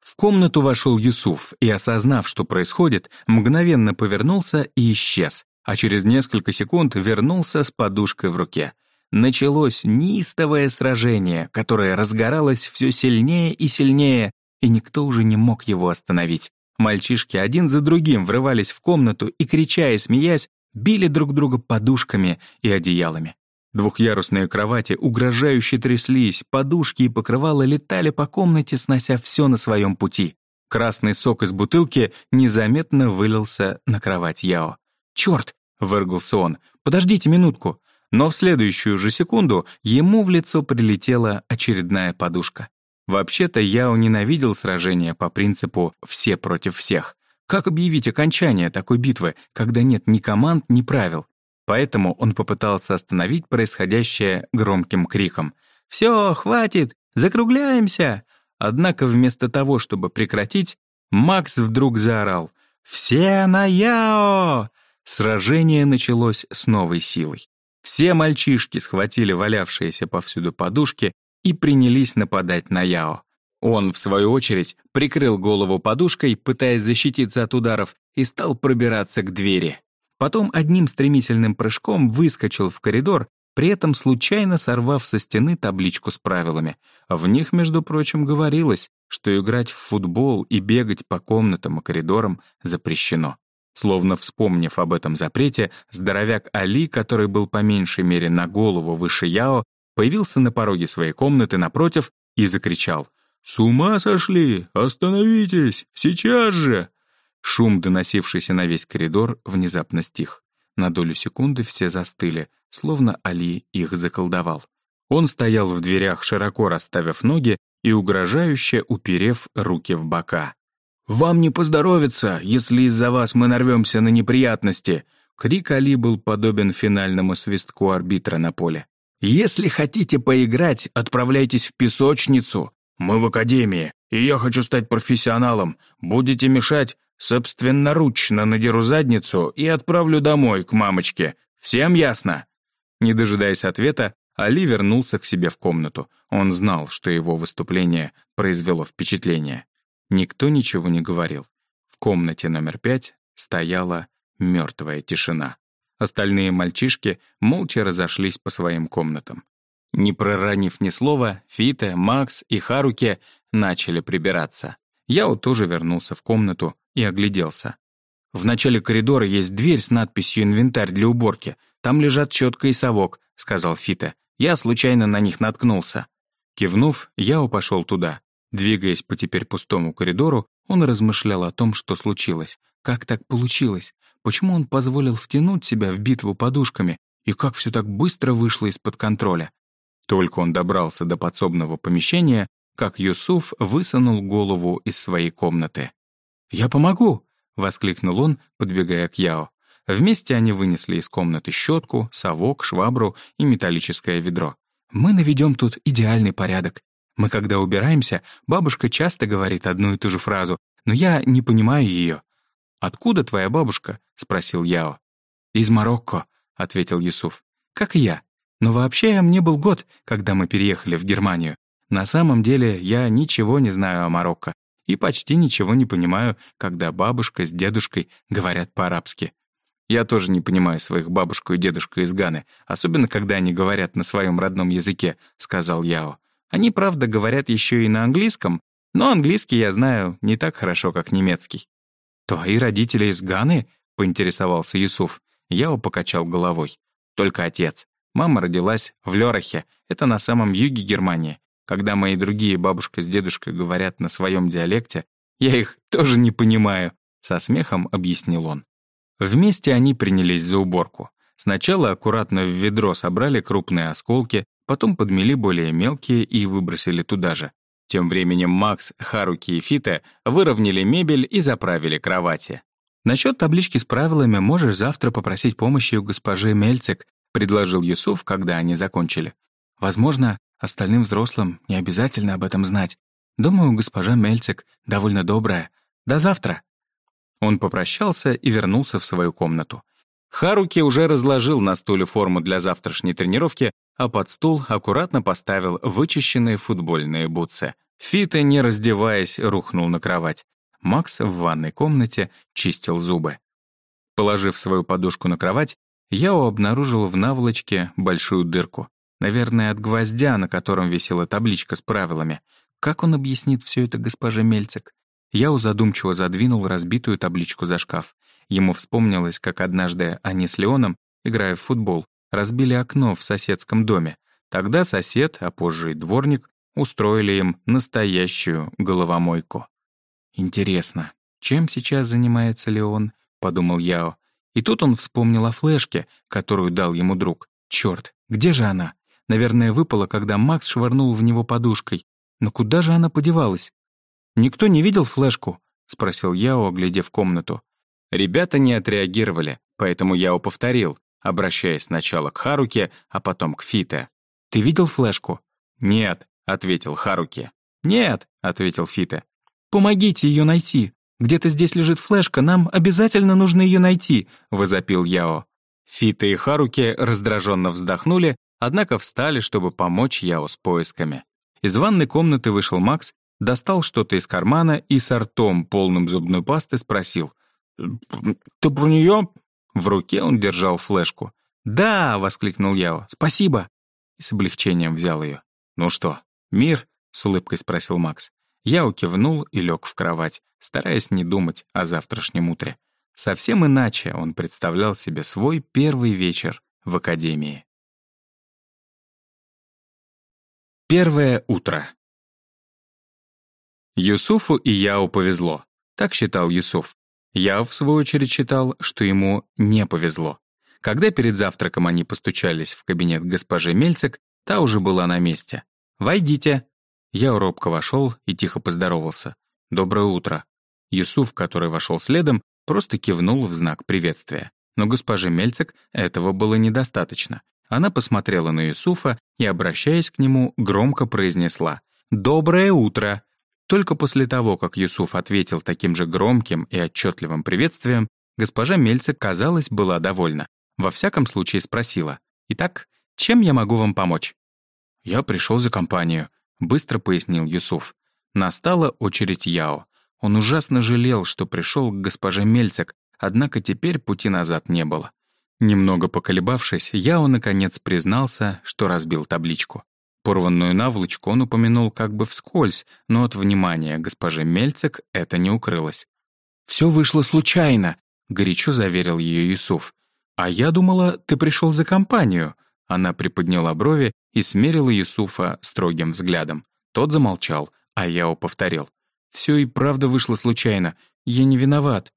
В комнату вошел Юсуф и, осознав, что происходит, мгновенно повернулся и исчез, а через несколько секунд вернулся с подушкой в руке. Началось неистовое сражение, которое разгоралось все сильнее и сильнее, и никто уже не мог его остановить. Мальчишки один за другим врывались в комнату и, крича и смеясь, били друг друга подушками и одеялами. Двухъярусные кровати угрожающе тряслись, подушки и покрывала летали по комнате, снося все на своем пути. Красный сок из бутылки незаметно вылился на кровать Яо. «Черт!» — выргался он. «Подождите минутку!» Но в следующую же секунду ему в лицо прилетела очередная подушка. Вообще-то Яо ненавидел сражения по принципу «все против всех». Как объявить окончание такой битвы, когда нет ни команд, ни правил? Поэтому он попытался остановить происходящее громким криком. «Все, хватит! Закругляемся!» Однако вместо того, чтобы прекратить, Макс вдруг заорал «Все на Яо!» Сражение началось с новой силой. Все мальчишки схватили валявшиеся повсюду подушки и принялись нападать на Яо. Он, в свою очередь, прикрыл голову подушкой, пытаясь защититься от ударов, и стал пробираться к двери. Потом одним стремительным прыжком выскочил в коридор, при этом случайно сорвав со стены табличку с правилами. В них, между прочим, говорилось, что играть в футбол и бегать по комнатам и коридорам запрещено. Словно вспомнив об этом запрете, здоровяк Али, который был по меньшей мере на голову выше Яо, появился на пороге своей комнаты напротив и закричал «С ума сошли! Остановитесь! Сейчас же!» Шум, доносившийся на весь коридор, внезапно стих. На долю секунды все застыли, словно Али их заколдовал. Он стоял в дверях, широко расставив ноги и угрожающе уперев руки в бока. «Вам не поздоровится, если из-за вас мы нарвемся на неприятности!» Крик Али был подобен финальному свистку арбитра на поле. «Если хотите поиграть, отправляйтесь в песочницу. «Мы в академии, и я хочу стать профессионалом. Будете мешать, собственноручно надеру задницу и отправлю домой, к мамочке. Всем ясно?» Не дожидаясь ответа, Али вернулся к себе в комнату. Он знал, что его выступление произвело впечатление. Никто ничего не говорил. В комнате номер пять стояла мертвая тишина. Остальные мальчишки молча разошлись по своим комнатам. Не проронив ни слова, Фита, Макс и Харуки начали прибираться. Яо тоже вернулся в комнату и огляделся. «В начале коридора есть дверь с надписью «Инвентарь для уборки». Там лежат щетка и совок», — сказал Фита. «Я случайно на них наткнулся». Кивнув, Яо пошел туда. Двигаясь по теперь пустому коридору, он размышлял о том, что случилось. Как так получилось? Почему он позволил втянуть себя в битву подушками? И как все так быстро вышло из-под контроля? Только он добрался до подсобного помещения, как Юсуф высунул голову из своей комнаты. «Я помогу!» — воскликнул он, подбегая к Яо. Вместе они вынесли из комнаты щетку, совок, швабру и металлическое ведро. «Мы наведем тут идеальный порядок. Мы, когда убираемся, бабушка часто говорит одну и ту же фразу, но я не понимаю ее». «Откуда твоя бабушка?» — спросил Яо. «Из Марокко», — ответил Юсуф. «Как и я. Но вообще мне был год, когда мы переехали в Германию. На самом деле я ничего не знаю о Марокко и почти ничего не понимаю, когда бабушка с дедушкой говорят по-арабски. Я тоже не понимаю своих бабушку и дедушку из Ганы, особенно когда они говорят на своем родном языке, сказал Яо. Они, правда, говорят еще и на английском, но английский я знаю не так хорошо, как немецкий. «Твои родители из Ганы?» — поинтересовался Юсуф. Яо покачал головой. «Только отец. Мама родилась в Лёрахе, это на самом юге Германии. Когда мои другие бабушка с дедушкой говорят на своем диалекте, Я их тоже не понимаю», — со смехом объяснил он. Вместе они принялись за уборку. Сначала аккуратно в ведро собрали крупные осколки, потом подмели более мелкие и выбросили туда же. Тем временем Макс, Харуки и Фита выровняли мебель и заправили кровати. «Насчет таблички с правилами можешь завтра попросить помощи у госпожи Мельцик», предложил Юсуф, когда они закончили. «Возможно, остальным взрослым не обязательно об этом знать. Думаю, госпожа Мельцик довольно добрая. До завтра». Он попрощался и вернулся в свою комнату. Харуки уже разложил на стуле форму для завтрашней тренировки, а под стул аккуратно поставил вычищенные футбольные бутсы. Фита, не раздеваясь, рухнул на кровать. Макс в ванной комнате чистил зубы. Положив свою подушку на кровать, Яо обнаружил в наволочке большую дырку. Наверное, от гвоздя, на котором висела табличка с правилами. Как он объяснит все это госпоже Мельцик? Яо задумчиво задвинул разбитую табличку за шкаф. Ему вспомнилось, как однажды они с Леоном, играя в футбол, разбили окно в соседском доме. Тогда сосед, а позже и дворник, устроили им настоящую головомойку. «Интересно, чем сейчас занимается Леон?» — подумал Яо. И тут он вспомнил о флешке, которую дал ему друг. Черт, где же она? Наверное, выпала, когда Макс швырнул в него подушкой. Но куда же она подевалась? «Никто не видел флешку?» — спросил Яо, оглядев комнату. Ребята не отреагировали, поэтому Яо повторил, обращаясь сначала к Харуке, а потом к Фите. «Ты видел флешку?» «Нет», — ответил Харуки. «Нет», — ответил Фите. «Помогите ее найти. Где-то здесь лежит флешка, нам обязательно нужно ее найти», — возопил Яо. Фита и Харуки раздраженно вздохнули, однако встали, чтобы помочь Яо с поисками. Из ванной комнаты вышел Макс, достал что-то из кармана и с ртом, полным зубной пасты, спросил. «Ты про нее?» В руке он держал флешку. «Да!» — воскликнул Яо. «Спасибо!» И с облегчением взял ее. «Ну что, мир?» — с улыбкой спросил Макс. Яо кивнул и лег в кровать, стараясь не думать о завтрашнем утре. Совсем иначе он представлял себе свой первый вечер в академии. Первое утро. Юсуфу и Яо повезло. Так считал Юсуф. Я, в свою очередь, считал, что ему не повезло. Когда перед завтраком они постучались в кабинет госпожи Мельцик, та уже была на месте. «Войдите». Я робко вошел и тихо поздоровался. «Доброе утро». Юсуф, который вошел следом, просто кивнул в знак приветствия. Но госпоже Мельцик этого было недостаточно. Она посмотрела на Юсуфа и, обращаясь к нему, громко произнесла «Доброе утро!» Только после того, как Юсуф ответил таким же громким и отчетливым приветствием, госпожа Мельцик, казалось, была довольна. Во всяком случае спросила. «Итак, чем я могу вам помочь?» «Я пришел за компанию», — быстро пояснил Юсуф. Настала очередь Яо. Он ужасно жалел, что пришел к госпоже Мельцик, однако теперь пути назад не было. Немного поколебавшись, Яо наконец признался, что разбил табличку. Порванную наволочку он упомянул как бы вскользь, но от внимания госпожи Мельцик это не укрылось. «Все вышло случайно», — горячо заверил ее Юсуф. «А я думала, ты пришел за компанию». Она приподняла брови и смерила Юсуфа строгим взглядом. Тот замолчал, а Яо повторил. «Все и правда вышло случайно. Я не виноват».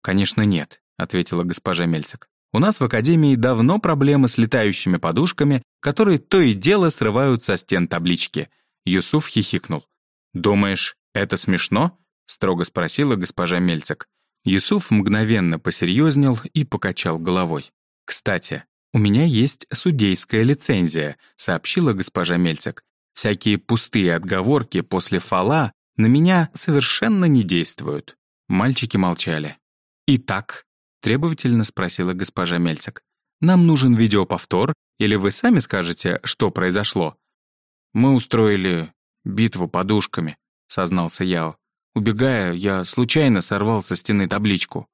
«Конечно, нет», — ответила госпожа Мельцик. У нас в Академии давно проблемы с летающими подушками, которые то и дело срывают со стен таблички. Юсуф хихикнул. «Думаешь, это смешно?» — строго спросила госпожа Мельцик. Юсуф мгновенно посерьезнел и покачал головой. «Кстати, у меня есть судейская лицензия», — сообщила госпожа Мельцик. «Всякие пустые отговорки после фала на меня совершенно не действуют». Мальчики молчали. «Итак, Требовательно спросила госпожа Мельцик. «Нам нужен видеоповтор, или вы сами скажете, что произошло?» «Мы устроили битву подушками», — сознался Яо. Убегая, я случайно сорвал со стены табличку.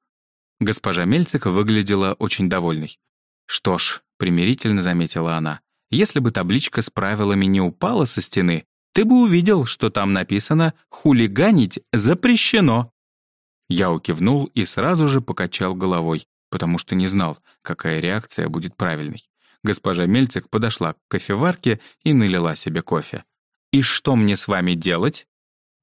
Госпожа Мельцик выглядела очень довольной. «Что ж», — примирительно заметила она, «если бы табличка с правилами не упала со стены, ты бы увидел, что там написано «хулиганить запрещено». Я кивнул и сразу же покачал головой, потому что не знал, какая реакция будет правильной. Госпожа Мельцик подошла к кофеварке и налила себе кофе. «И что мне с вами делать?»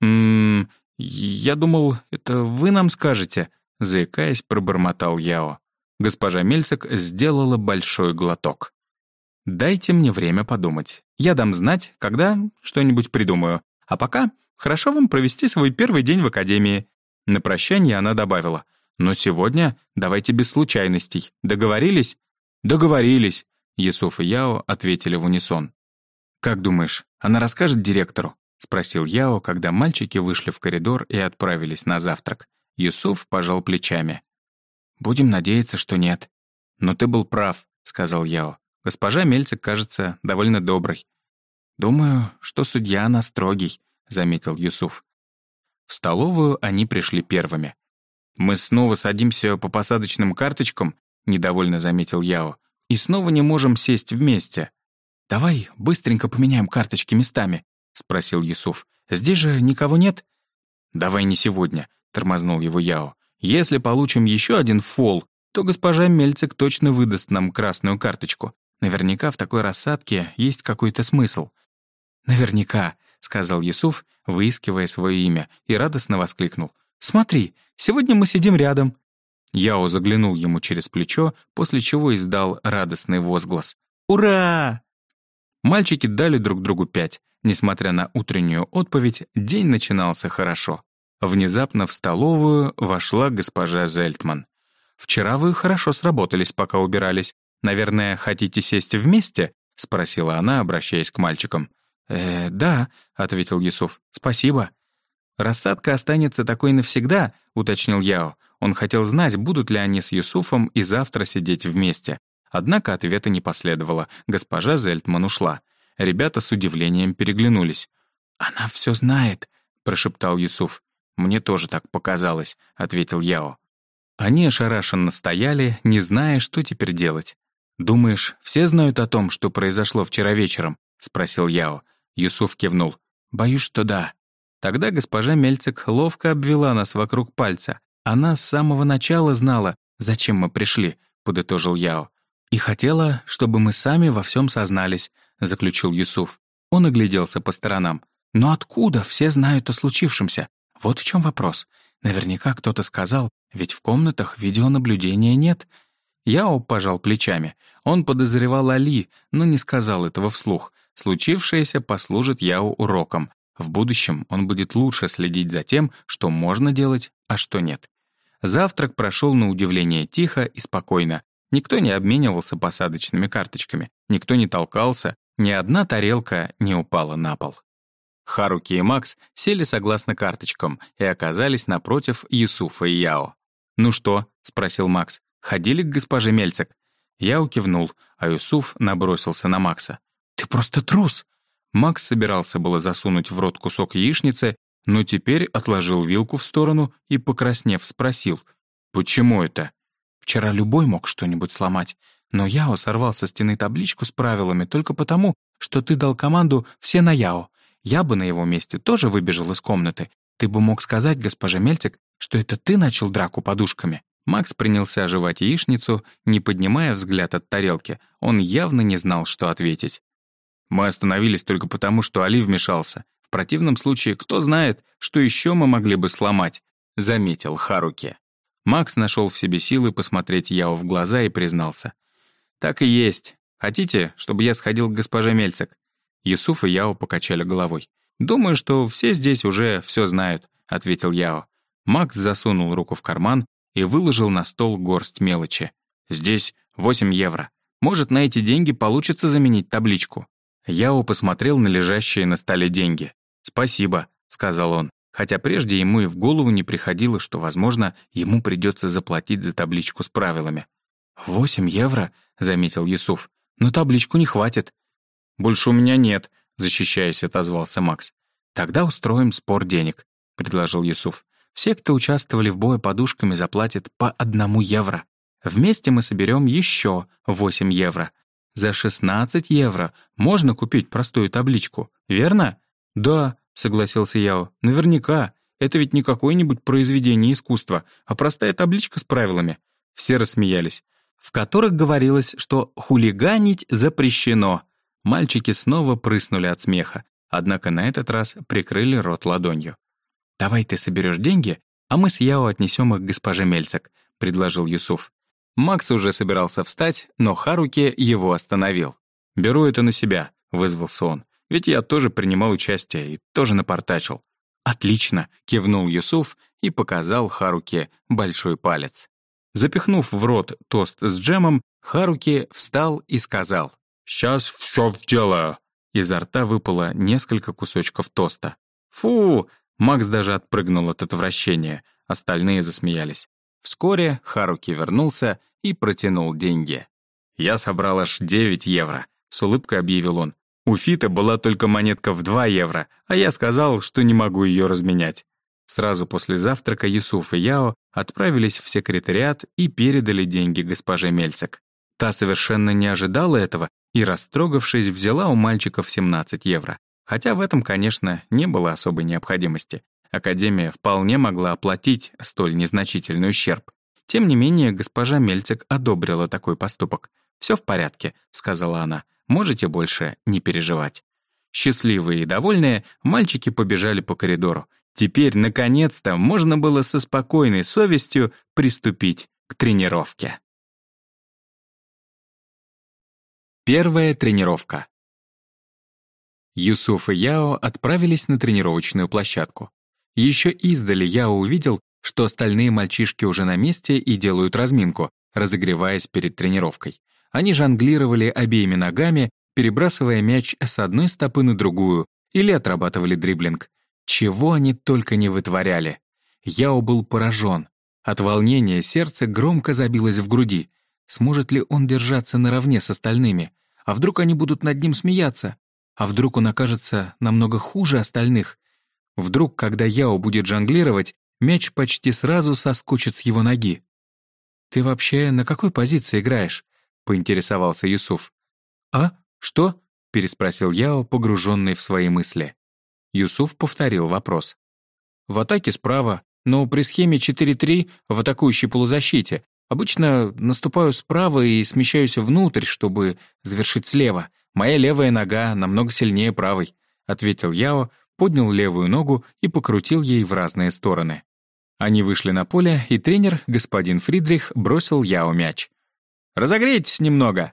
«Ммм...» «Я думал, это вы нам скажете», — заикаясь, пробормотал Яо. Госпожа Мельцик сделала большой глоток. «Дайте мне время подумать. Я дам знать, когда что-нибудь придумаю. А пока хорошо вам провести свой первый день в академии». На прощание она добавила. «Но сегодня давайте без случайностей. Договорились?» «Договорились», — Есуф и Яо ответили в унисон. «Как думаешь, она расскажет директору?» — спросил Яо, когда мальчики вышли в коридор и отправились на завтрак. Юсуф пожал плечами. «Будем надеяться, что нет». «Но ты был прав», — сказал Яо. Госпожа Мельцик кажется довольно доброй. «Думаю, что судья она строгий», — заметил Юсуф. В столовую они пришли первыми. «Мы снова садимся по посадочным карточкам», — недовольно заметил Яо, «и снова не можем сесть вместе». «Давай быстренько поменяем карточки местами», — спросил Юсуф. «Здесь же никого нет?» «Давай не сегодня», — тормознул его Яо. «Если получим еще один фол, то госпожа Мельцик точно выдаст нам красную карточку. Наверняка в такой рассадке есть какой-то смысл. «Наверняка», — сказал Юсуф, выискивая свое имя, и радостно воскликнул. «Смотри, сегодня мы сидим рядом». Яо заглянул ему через плечо, после чего издал радостный возглас. «Ура!» Мальчики дали друг другу пять. Несмотря на утреннюю отповедь, день начинался хорошо. Внезапно в столовую вошла госпожа Зельтман. «Вчера вы хорошо сработались, пока убирались. «Наверное, хотите сесть вместе?» — спросила она, обращаясь к мальчикам. «Э, да», — ответил Юсуф. «Спасибо». «Рассадка останется такой навсегда», — уточнил Яо. Он хотел знать, будут ли они с Юсуфом и завтра сидеть вместе. Однако ответа не последовало. Госпожа Зельтман ушла. Ребята с удивлением переглянулись. «Она все знает», — прошептал Юсуф. «Мне тоже так показалось», — ответил Яо. Они ошарашенно стояли, не зная, что теперь делать. «Думаешь, все знают о том, что произошло вчера вечером?» — спросил Яо. Юсуф кивнул. «Боюсь, что да». Тогда госпожа Мельцик ловко обвела нас вокруг пальца. Она с самого начала знала, зачем мы пришли, — подытожил Яо. «И хотела, чтобы мы сами во всем сознались», — заключил Юсуф. Он огляделся по сторонам. «Но откуда все знают о случившемся? Вот в чем вопрос. Наверняка кто-то сказал, ведь в комнатах видеонаблюдения нет. Яо пожал плечами. Он подозревал Али, но не сказал этого вслух. Случившееся послужит Яо уроком. В будущем он будет лучше следить за тем, что можно делать, а что нет. Завтрак прошел на удивление тихо и спокойно. Никто не обменивался посадочными карточками, никто не толкался, ни одна тарелка не упала на пол. Харуки и Макс сели согласно карточкам и оказались напротив Юсуфа и Яо. «Ну что?» — спросил Макс. Ходили к госпоже Мельцик?» Я укивнул, а Юсуф набросился на Макса. «Ты просто трус!» Макс собирался было засунуть в рот кусок яичницы, но теперь отложил вилку в сторону и, покраснев, спросил. «Почему это?» «Вчера любой мог что-нибудь сломать, но Яо сорвал со стены табличку с правилами только потому, что ты дал команду «все на Яо». Я бы на его месте тоже выбежал из комнаты. Ты бы мог сказать, госпоже Мельцик, что это ты начал драку подушками. Макс принялся жевать яичницу, не поднимая взгляд от тарелки. Он явно не знал, что ответить. «Мы остановились только потому, что Али вмешался. В противном случае, кто знает, что еще мы могли бы сломать», — заметил Харуки. Макс нашел в себе силы посмотреть Яо в глаза и признался. «Так и есть. Хотите, чтобы я сходил к госпоже Мельцик?» Юсуф и Яо покачали головой. «Думаю, что все здесь уже все знают», — ответил Яо. Макс засунул руку в карман и выложил на стол горсть мелочи. «Здесь 8 евро. Может, на эти деньги получится заменить табличку». Яо посмотрел на лежащие на столе деньги. «Спасибо», — сказал он, хотя прежде ему и в голову не приходило, что, возможно, ему придется заплатить за табличку с правилами. «Восемь евро?» — заметил Юсуф. «Но табличку не хватит». «Больше у меня нет», — защищаясь, отозвался Макс. «Тогда устроим спор денег», — предложил Юсуф. Все, кто участвовали в бое подушками, заплатят по одному евро. Вместе мы соберем еще 8 евро. За 16 евро можно купить простую табличку, верно? Да, согласился Яо, наверняка. Это ведь не какое-нибудь произведение искусства, а простая табличка с правилами. Все рассмеялись. В которых говорилось, что хулиганить запрещено. Мальчики снова прыснули от смеха, однако на этот раз прикрыли рот ладонью. «Давай ты соберешь деньги, а мы с Яо отнесем их госпоже Мельцек», — предложил Юсуф. Макс уже собирался встать, но Харуки его остановил. «Беру это на себя», — вызвался он. «Ведь я тоже принимал участие и тоже напортачил». «Отлично», — кивнул Юсуф и показал Харуке большой палец. Запихнув в рот тост с джемом, Харуки встал и сказал «Сейчас все делаю». Изо рта выпало несколько кусочков тоста. «Фу!» Макс даже отпрыгнул от отвращения, остальные засмеялись. Вскоре Харуки вернулся и протянул деньги. «Я собрал аж 9 евро», — с улыбкой объявил он. «У Фита была только монетка в 2 евро, а я сказал, что не могу ее разменять». Сразу после завтрака Юсуф и Яо отправились в секретариат и передали деньги госпоже Мельцек. Та совершенно не ожидала этого и, растрогавшись, взяла у мальчиков 17 евро. Хотя в этом, конечно, не было особой необходимости. Академия вполне могла оплатить столь незначительный ущерб. Тем не менее, госпожа Мельцик одобрила такой поступок. «Все в порядке», — сказала она, — «можете больше не переживать». Счастливые и довольные, мальчики побежали по коридору. Теперь, наконец-то, можно было со спокойной совестью приступить к тренировке. Первая тренировка. Юсуф и Яо отправились на тренировочную площадку. Еще издали Яо увидел, что остальные мальчишки уже на месте и делают разминку, разогреваясь перед тренировкой. Они жонглировали обеими ногами, перебрасывая мяч с одной стопы на другую, или отрабатывали дриблинг. Чего они только не вытворяли. Яо был поражен. От волнения сердце громко забилось в груди. Сможет ли он держаться наравне с остальными? А вдруг они будут над ним смеяться? А вдруг он окажется намного хуже остальных? Вдруг, когда Яо будет жонглировать, мяч почти сразу соскочит с его ноги. «Ты вообще на какой позиции играешь?» — поинтересовался Юсуф. «А? Что?» — переспросил Яо, погруженный в свои мысли. Юсуф повторил вопрос. «В атаке справа, но при схеме 4-3 в атакующей полузащите. Обычно наступаю справа и смещаюсь внутрь, чтобы завершить слева. Моя левая нога намного сильнее правой», — ответил Яо, поднял левую ногу и покрутил ей в разные стороны. Они вышли на поле, и тренер, господин Фридрих, бросил Яо мяч. «Разогрейтесь немного!»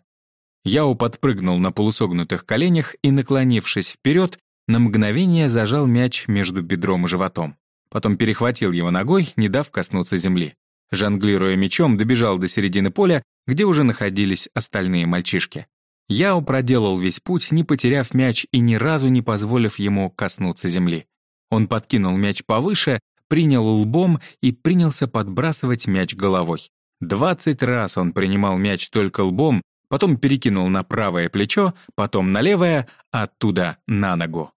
Яо подпрыгнул на полусогнутых коленях и, наклонившись вперед, на мгновение зажал мяч между бедром и животом. Потом перехватил его ногой, не дав коснуться земли. Жонглируя мячом, добежал до середины поля, где уже находились остальные мальчишки. Яо проделал весь путь, не потеряв мяч и ни разу не позволив ему коснуться земли. Он подкинул мяч повыше, принял лбом и принялся подбрасывать мяч головой. Двадцать раз он принимал мяч только лбом, потом перекинул на правое плечо, потом на левое, оттуда на ногу.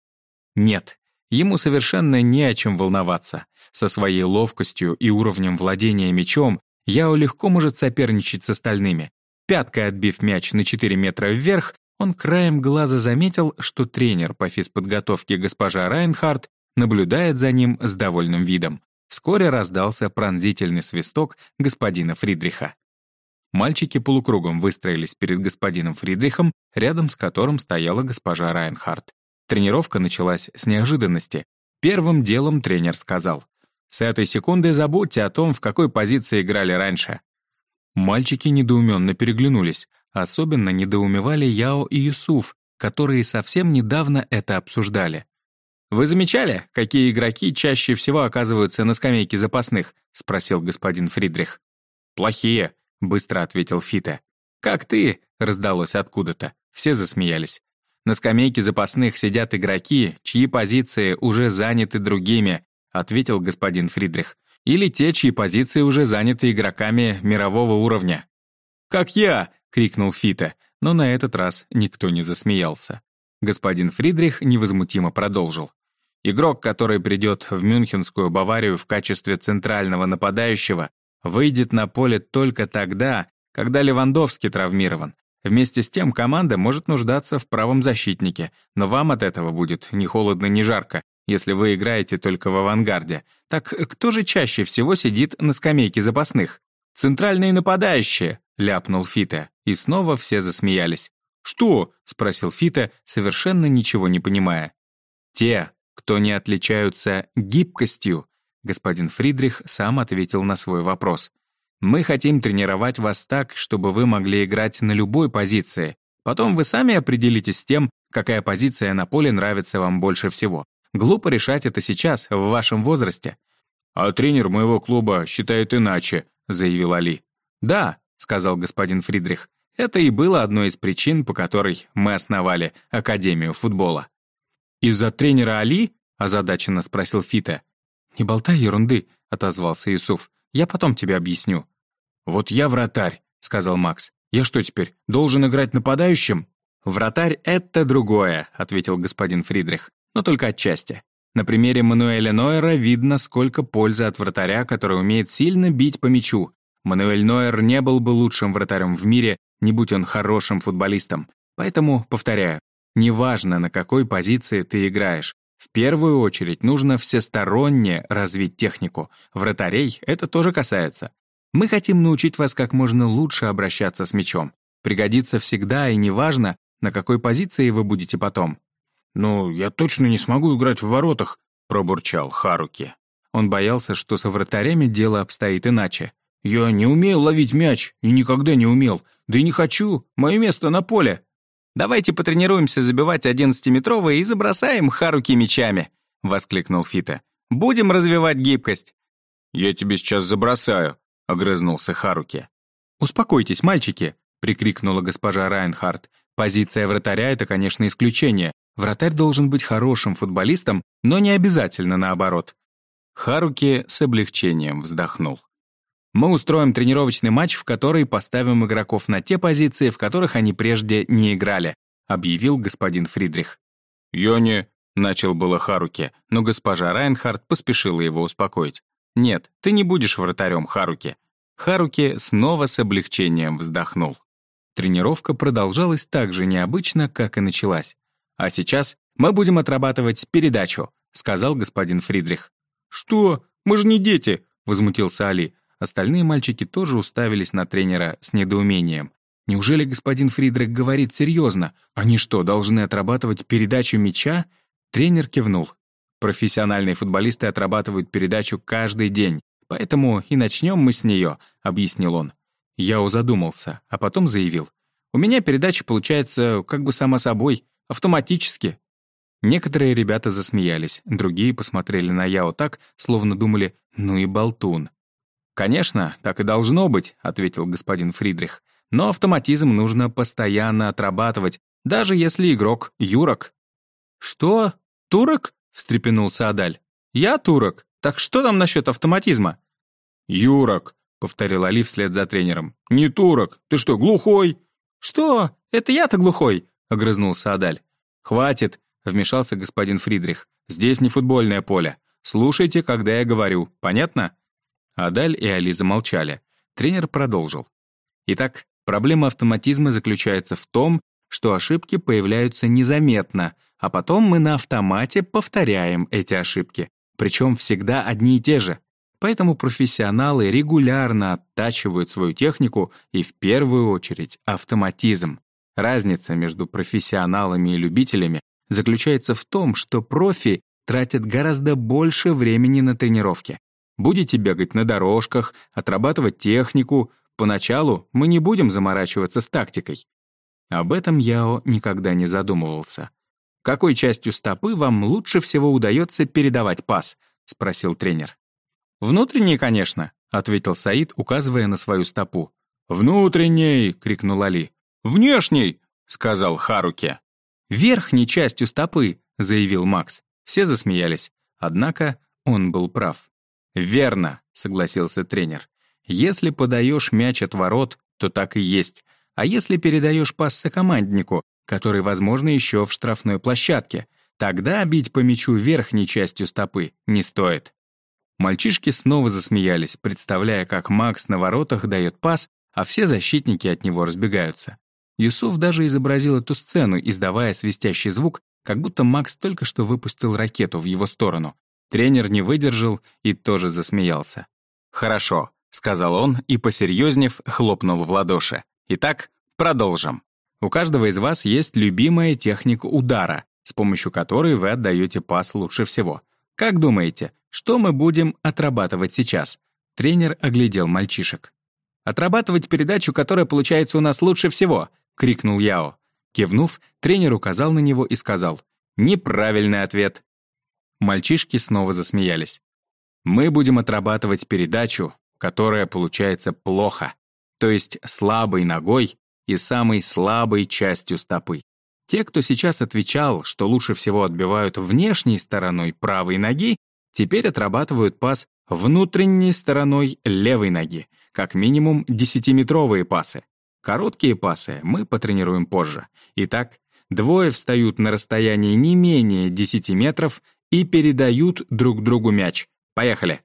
Нет, ему совершенно не о чем волноваться. Со своей ловкостью и уровнем владения мячом Яо легко может соперничать с остальными. Пяткой отбив мяч на 4 метра вверх, он краем глаза заметил, что тренер по физподготовке госпожа Райнхард наблюдает за ним с довольным видом. Вскоре раздался пронзительный свисток господина Фридриха. Мальчики полукругом выстроились перед господином Фридрихом, рядом с которым стояла госпожа Райнхард. Тренировка началась с неожиданности. Первым делом тренер сказал, «С этой секунды забудьте о том, в какой позиции играли раньше». Мальчики недоуменно переглянулись. Особенно недоумевали Яо и Юсуф, которые совсем недавно это обсуждали. «Вы замечали, какие игроки чаще всего оказываются на скамейке запасных?» — спросил господин Фридрих. «Плохие», — быстро ответил Фита. «Как ты?» — раздалось откуда-то. Все засмеялись. «На скамейке запасных сидят игроки, чьи позиции уже заняты другими», — ответил господин Фридрих. «Или те, чьи позиции уже заняты игроками мирового уровня». «Как я!» — крикнул Фита, но на этот раз никто не засмеялся. Господин Фридрих невозмутимо продолжил. Игрок, который придет в Мюнхенскую Баварию в качестве центрального нападающего, выйдет на поле только тогда, когда Левандовский травмирован. Вместе с тем команда может нуждаться в правом защитнике, но вам от этого будет ни холодно, ни жарко, если вы играете только в авангарде. Так кто же чаще всего сидит на скамейке запасных? «Центральные нападающие», — ляпнул Фита, и снова все засмеялись. «Что?» — спросил Фита, совершенно ничего не понимая. «Те, кто не отличаются гибкостью, господин Фридрих сам ответил на свой вопрос. Мы хотим тренировать вас так, чтобы вы могли играть на любой позиции. Потом вы сами определитесь с тем, какая позиция на поле нравится вам больше всего. Глупо решать это сейчас, в вашем возрасте. «А тренер моего клуба считает иначе», — заявил Али. «Да», — сказал господин Фридрих, «это и было одной из причин, по которой мы основали Академию футбола». «Из-за тренера Али?» — озадаченно спросил Фита. «Не болтай ерунды», — отозвался Юсуф. «Я потом тебе объясню». «Вот я вратарь», — сказал Макс. «Я что теперь, должен играть нападающим?» «Вратарь — это другое», — ответил господин Фридрих, «но только отчасти. На примере Мануэля Нойера видно, сколько пользы от вратаря, который умеет сильно бить по мячу. Мануэль Нойер не был бы лучшим вратарем в мире, не будь он хорошим футболистом. Поэтому, повторяю, неважно, на какой позиции ты играешь, в первую очередь нужно всесторонне развить технику. Вратарей это тоже касается. Мы хотим научить вас как можно лучше обращаться с мячом. Пригодится всегда и неважно, на какой позиции вы будете потом. «Ну, я точно не смогу играть в воротах», — пробурчал Харуки. Он боялся, что со вратарями дело обстоит иначе. «Я не умею ловить мяч и никогда не умел. Да и не хочу. Мое место на поле». «Давайте потренируемся забивать одиннадцатиметровые и забросаем Харуки мячами», — воскликнул Фита. «Будем развивать гибкость». «Я тебе сейчас забросаю», — огрызнулся Харуки. «Успокойтесь, мальчики», — прикрикнула госпожа Райнхард. «Позиция вратаря — это, конечно, исключение, Вратарь должен быть хорошим футболистом, но не обязательно наоборот. Харуки с облегчением вздохнул. Мы устроим тренировочный матч, в который поставим игроков на те позиции, в которых они прежде не играли, объявил господин Фридрих. «Я не...» — начал было Харуки, но госпожа Райнхард поспешила его успокоить. «Нет, ты не будешь вратарем, Харуки». Харуки снова с облегчением вздохнул. Тренировка продолжалась так же необычно, как и началась. «А сейчас мы будем отрабатывать передачу», — сказал господин Фридрих. «Что? Мы же не дети», — возмутился Али. Остальные мальчики тоже уставились на тренера с недоумением. «Неужели господин Фридрих говорит серьезно? Они что, должны отрабатывать передачу мяча?» Тренер кивнул. «Профессиональные футболисты отрабатывают передачу каждый день, поэтому и начнем мы с нее», — объяснил он. Яо задумался, а потом заявил. «У меня передача получается как бы сама собой. Автоматически. Некоторые ребята засмеялись, другие посмотрели на Яо так, словно думали «ну и болтун». «Конечно, так и должно быть», — ответил господин Фридрих. «Но автоматизм нужно постоянно отрабатывать, даже если игрок — юрок». «Что? Турок?» — встрепенулся Адаль. «Я турок. Так что там насчет автоматизма?» «Юрок», — повторил Али вслед за тренером. «Не турок. Ты что, глухой?» «Что? Это я-то глухой?» — огрызнулся Адаль. «Хватит», — вмешался господин Фридрих. «Здесь не футбольное поле. Слушайте, когда я говорю. Понятно?» Адаль и Али замолчали. Тренер продолжил. Итак, проблема автоматизма заключается в том, что ошибки появляются незаметно, а потом мы на автомате повторяем эти ошибки, причем всегда одни и те же. Поэтому профессионалы регулярно оттачивают свою технику и в первую очередь автоматизм. Разница между профессионалами и любителями заключается в том, что профи тратят гораздо больше времени на тренировки. Будете бегать на дорожках, отрабатывать технику, поначалу мы не будем заморачиваться с тактикой. Об этом Яо никогда не задумывался. «Какой частью стопы вам лучше всего удается передавать пас?» — спросил тренер. «Внутренней, конечно», — ответил Саид, указывая на свою стопу. «Внутренней!» — крикнул Али. «Внешней!» — сказал Харуки. «Верхней частью стопы!» — заявил Макс. Все засмеялись. Однако он был прав. «Верно», — согласился тренер. «Если подаешь мяч от ворот, то так и есть. А если передаешь пас сокоманднику, который, возможно, еще в штрафной площадке, тогда бить по мячу верхней частью стопы не стоит». Мальчишки снова засмеялись, представляя, как Макс на воротах дает пас, а все защитники от него разбегаются. Юсуф даже изобразил эту сцену, издавая свистящий звук, как будто Макс только что выпустил ракету в его сторону. Тренер не выдержал и тоже засмеялся. «Хорошо», — сказал он и, посерьезнев, хлопнул в ладоши. «Итак, продолжим. У каждого из вас есть любимая техника удара. с помощью которой вы отдаете пас лучше всего. Как думаете, что мы будем отрабатывать сейчас? Тренер оглядел мальчишек. «Отрабатывать передачу, которая получается у нас лучше всего!» — крикнул Яо. Кивнув, тренер указал на него и сказал «Неправильный ответ». Мальчишки снова засмеялись. «Мы будем отрабатывать передачу, которая получается плохо, то есть слабой ногой и самой слабой частью стопы. Те, кто сейчас отвечал, что лучше всего отбивают внешней стороной правой ноги, теперь отрабатывают пас внутренней стороной левой ноги, как минимум 10-метровые пасы. Короткие пасы мы потренируем позже. Итак, двое встают на расстоянии не менее 10 метров и передают друг другу мяч. Поехали.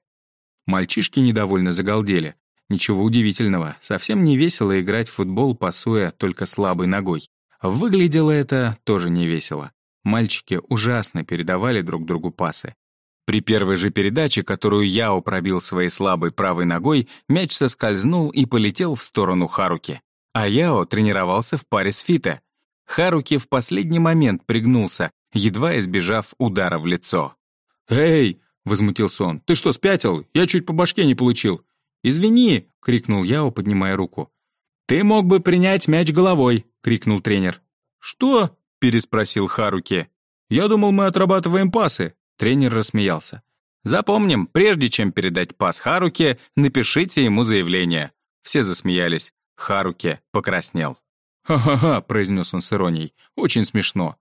Мальчишки недовольно загалдели. Ничего удивительного, совсем не весело играть в футбол, пасуя только слабой ногой. Выглядело это тоже не весело. Мальчики ужасно передавали друг другу пасы. При первой же передаче, которую Яо пробил своей слабой правой ногой, мяч соскользнул и полетел в сторону Харуки. А Яо тренировался в паре с Фите. Харуки в последний момент пригнулся, едва избежав удара в лицо. «Эй!» — возмутился он. «Ты что, спятил? Я чуть по башке не получил». «Извини!» — крикнул Яо, поднимая руку. «Ты мог бы принять мяч головой!» — крикнул тренер. «Что?» — переспросил Харуки. «Я думал, мы отрабатываем пасы». Тренер рассмеялся. «Запомним, прежде чем передать пас Харуке, напишите ему заявление». Все засмеялись. Харуке покраснел. «Ха-ха-ха», — произнес он с иронией. «Очень смешно».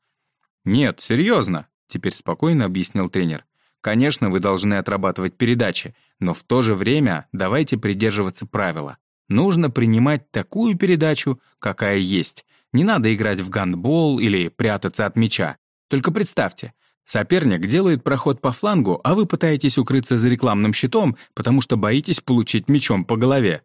«Нет, серьезно», — теперь спокойно объяснил тренер. Конечно, вы должны отрабатывать передачи, но в то же время давайте придерживаться правила. Нужно принимать такую передачу, какая есть. Не надо играть в гандбол или прятаться от мяча. Только представьте, соперник делает проход по флангу, а вы пытаетесь укрыться за рекламным щитом, потому что боитесь получить мячом по голове.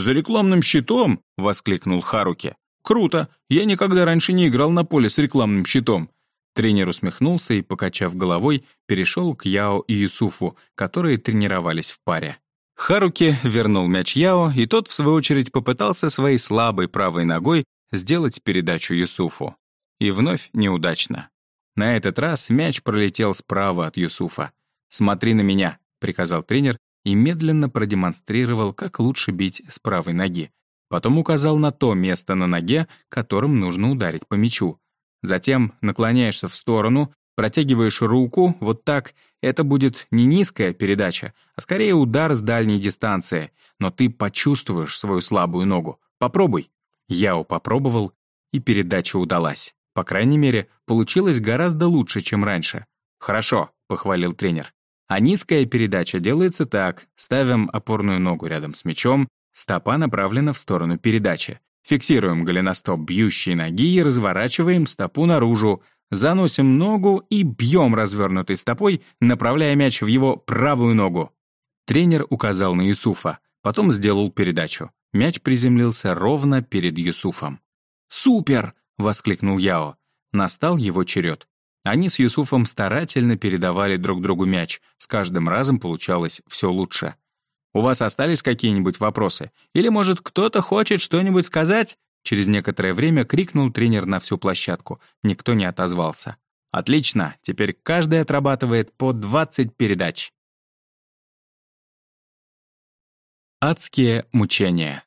«За рекламным щитом?» — воскликнул Харуки. «Круто! Я никогда раньше не играл на поле с рекламным щитом. Тренер усмехнулся и, покачав головой, перешел к Яо и Юсуфу, которые тренировались в паре. Харуки вернул мяч Яо, и тот, в свою очередь, попытался своей слабой правой ногой сделать передачу Юсуфу. И вновь неудачно. На этот раз мяч пролетел справа от Юсуфа. «Смотри на меня», — приказал тренер и медленно продемонстрировал, как лучше бить с правой ноги. Потом указал на то место на ноге, которым нужно ударить по мячу. Затем наклоняешься в сторону, протягиваешь руку, вот так. Это будет не низкая передача, а скорее удар с дальней дистанции. Но ты почувствуешь свою слабую ногу. Попробуй. Яо попробовал, и передача удалась. По крайней мере, получилось гораздо лучше, чем раньше. «Хорошо», — похвалил тренер. А низкая передача делается так. Ставим опорную ногу рядом с мячом, стопа направлена в сторону передачи. Фиксируем голеностоп бьющей ноги и разворачиваем стопу наружу, заносим ногу и бьем развернутой стопой, направляя мяч в его правую ногу. Тренер указал на Юсуфа, потом сделал передачу. Мяч приземлился ровно перед Юсуфом. «Супер!» — воскликнул Яо. Настал его черед. Они с Юсуфом старательно передавали друг другу мяч, с каждым разом получалось все лучше. У вас остались какие-нибудь вопросы? Или, может, кто-то хочет что-нибудь сказать?» Через некоторое время крикнул тренер на всю площадку. Никто не отозвался. «Отлично, теперь каждый отрабатывает по 20 передач». Адские мучения.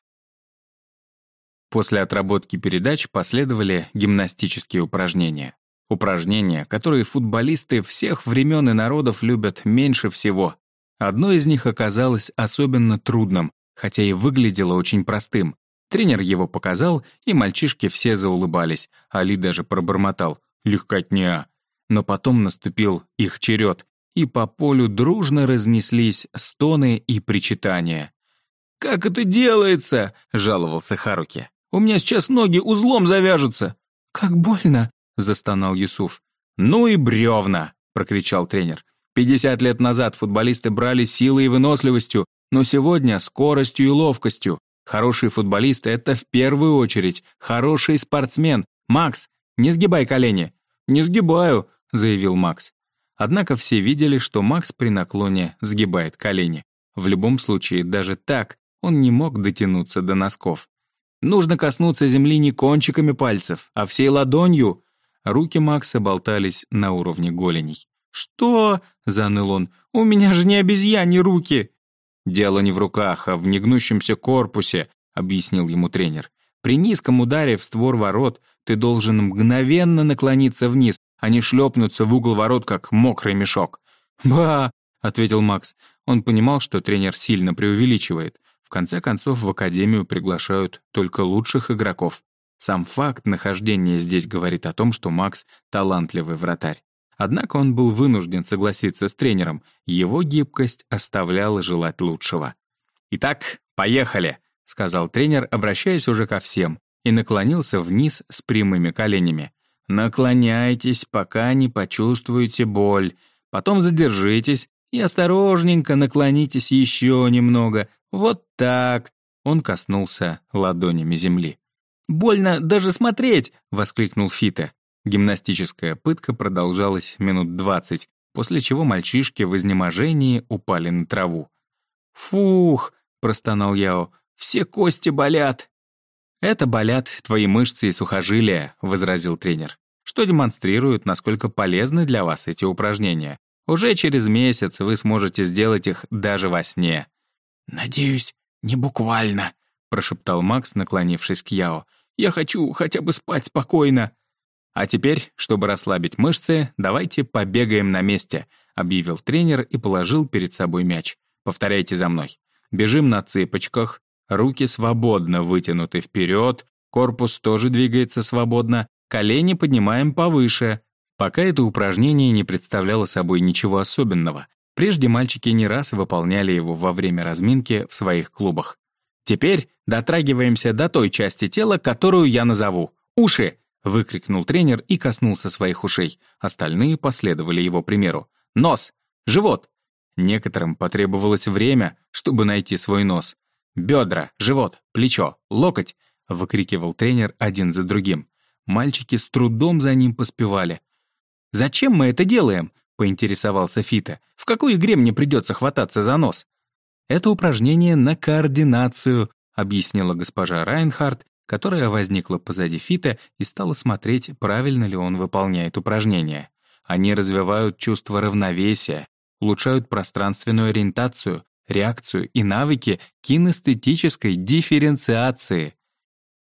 После отработки передач последовали гимнастические упражнения. Упражнения, которые футболисты всех времен и народов любят меньше всего. Одно из них оказалось особенно трудным, хотя и выглядело очень простым. Тренер его показал, и мальчишки все заулыбались, Али даже пробормотал «легкотня». Но потом наступил их черед, и по полю дружно разнеслись стоны и причитания. «Как это делается?» — жаловался Харуки. «У меня сейчас ноги узлом завяжутся». «Как больно!» — застонал Юсуф. «Ну и бревна!» — прокричал тренер. 50 лет назад футболисты брали силой и выносливостью, но сегодня скоростью и ловкостью. Хороший футболист — это в первую очередь хороший спортсмен. Макс, не сгибай колени. «Не сгибаю», — заявил Макс. Однако все видели, что Макс при наклоне сгибает колени. В любом случае, даже так он не мог дотянуться до носков. Нужно коснуться земли не кончиками пальцев, а всей ладонью. Руки Макса болтались на уровне голеней. «Что?» — заныл он. «У меня же не обезьяни руки!» «Дело не в руках, а в негнущемся корпусе», — объяснил ему тренер. «При низком ударе в створ ворот ты должен мгновенно наклониться вниз, а не шлепнуться в угол ворот, как мокрый мешок». «Ба!» — ответил Макс. Он понимал, что тренер сильно преувеличивает. В конце концов, в академию приглашают только лучших игроков. Сам факт нахождения здесь говорит о том, что Макс — талантливый вратарь. Однако он был вынужден согласиться с тренером, его гибкость оставляла желать лучшего. «Итак, поехали», — сказал тренер, обращаясь уже ко всем, и наклонился вниз с прямыми коленями. «Наклоняйтесь, пока не почувствуете боль. Потом задержитесь и осторожненько наклонитесь еще немного. Вот так». Он коснулся ладонями земли. «Больно даже смотреть!» — воскликнул Фита. Гимнастическая пытка продолжалась минут двадцать, после чего мальчишки в изнеможении упали на траву. «Фух!» — простонал Яо. «Все кости болят!» «Это болят твои мышцы и сухожилия», — возразил тренер, что демонстрирует, насколько полезны для вас эти упражнения. Уже через месяц вы сможете сделать их даже во сне. «Надеюсь, не буквально», — прошептал Макс, наклонившись к Яо. «Я хочу хотя бы спать спокойно». «А теперь, чтобы расслабить мышцы, давайте побегаем на месте», объявил тренер и положил перед собой мяч. «Повторяйте за мной. Бежим на цыпочках, руки свободно вытянуты вперед, корпус тоже двигается свободно, колени поднимаем повыше». Пока это упражнение не представляло собой ничего особенного. Прежде мальчики не раз выполняли его во время разминки в своих клубах. Теперь дотрагиваемся до той части тела, которую я назову. Уши. Выкрикнул тренер и коснулся своих ушей. Остальные последовали его примеру. Нос! Живот! Некоторым потребовалось время, чтобы найти свой нос. Бедра, живот, плечо, локоть! Выкрикивал тренер один за другим. Мальчики с трудом за ним поспевали. «Зачем мы это делаем?» — поинтересовался Фита. «В какой игре мне придется хвататься за нос?» «Это упражнение на координацию», — объяснила госпожа Райнхард которая возникла позади Фита и стала смотреть, правильно ли он выполняет упражнения. Они развивают чувство равновесия, улучшают пространственную ориентацию, реакцию и навыки кинестетической дифференциации.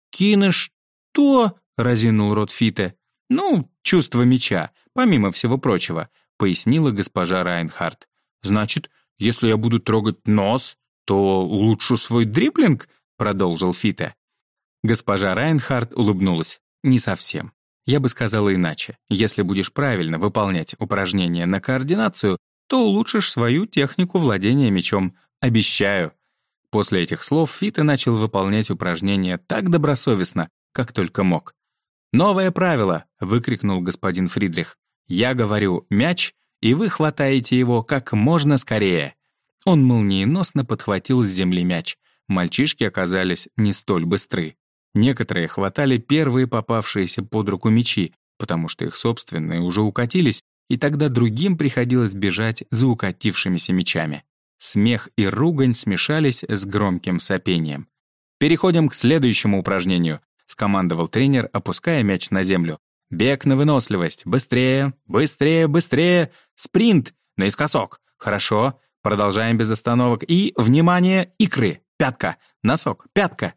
«Кино что?» — разинул рот Фита. «Ну, чувство меча, помимо всего прочего», — пояснила госпожа Райнхард. «Значит, если я буду трогать нос, то улучшу свой дриблинг?» — продолжил Фита. Госпожа Райнхард улыбнулась. «Не совсем. Я бы сказала иначе. Если будешь правильно выполнять упражнения на координацию, то улучшишь свою технику владения мечом. Обещаю». После этих слов Фита начал выполнять упражнения так добросовестно, как только мог. «Новое правило!» — выкрикнул господин Фридрих. «Я говорю «мяч», и вы хватаете его как можно скорее». Он молниеносно подхватил с земли мяч. Мальчишки оказались не столь быстры. Некоторые хватали первые попавшиеся под руку мечи, потому что их собственные уже укатились, и тогда другим приходилось бежать за укатившимися мечами. Смех и ругань смешались с громким сопением. «Переходим к следующему упражнению», — скомандовал тренер, опуская мяч на землю. «Бег на выносливость! Быстрее! Быстрее! Быстрее! Спринт! Наискосок! Хорошо! Продолжаем без остановок. И, внимание, икры! Пятка! Носок! Пятка!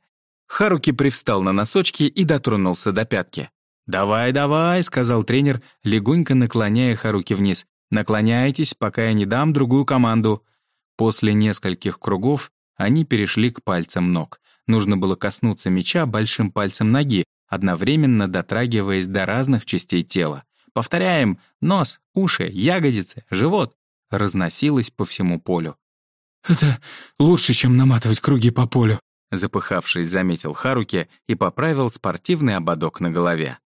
Харуки привстал на носочки и дотронулся до пятки. «Давай, давай», — сказал тренер, легонько наклоняя Харуки вниз. «Наклоняйтесь, пока я не дам другую команду». После нескольких кругов они перешли к пальцам ног. Нужно было коснуться мяча большим пальцем ноги, одновременно дотрагиваясь до разных частей тела. Повторяем «нос», «уши», «ягодицы», «живот». Разносилось по всему полю. «Это лучше, чем наматывать круги по полю», Запыхавшись, заметил Харуки и поправил спортивный ободок на голове.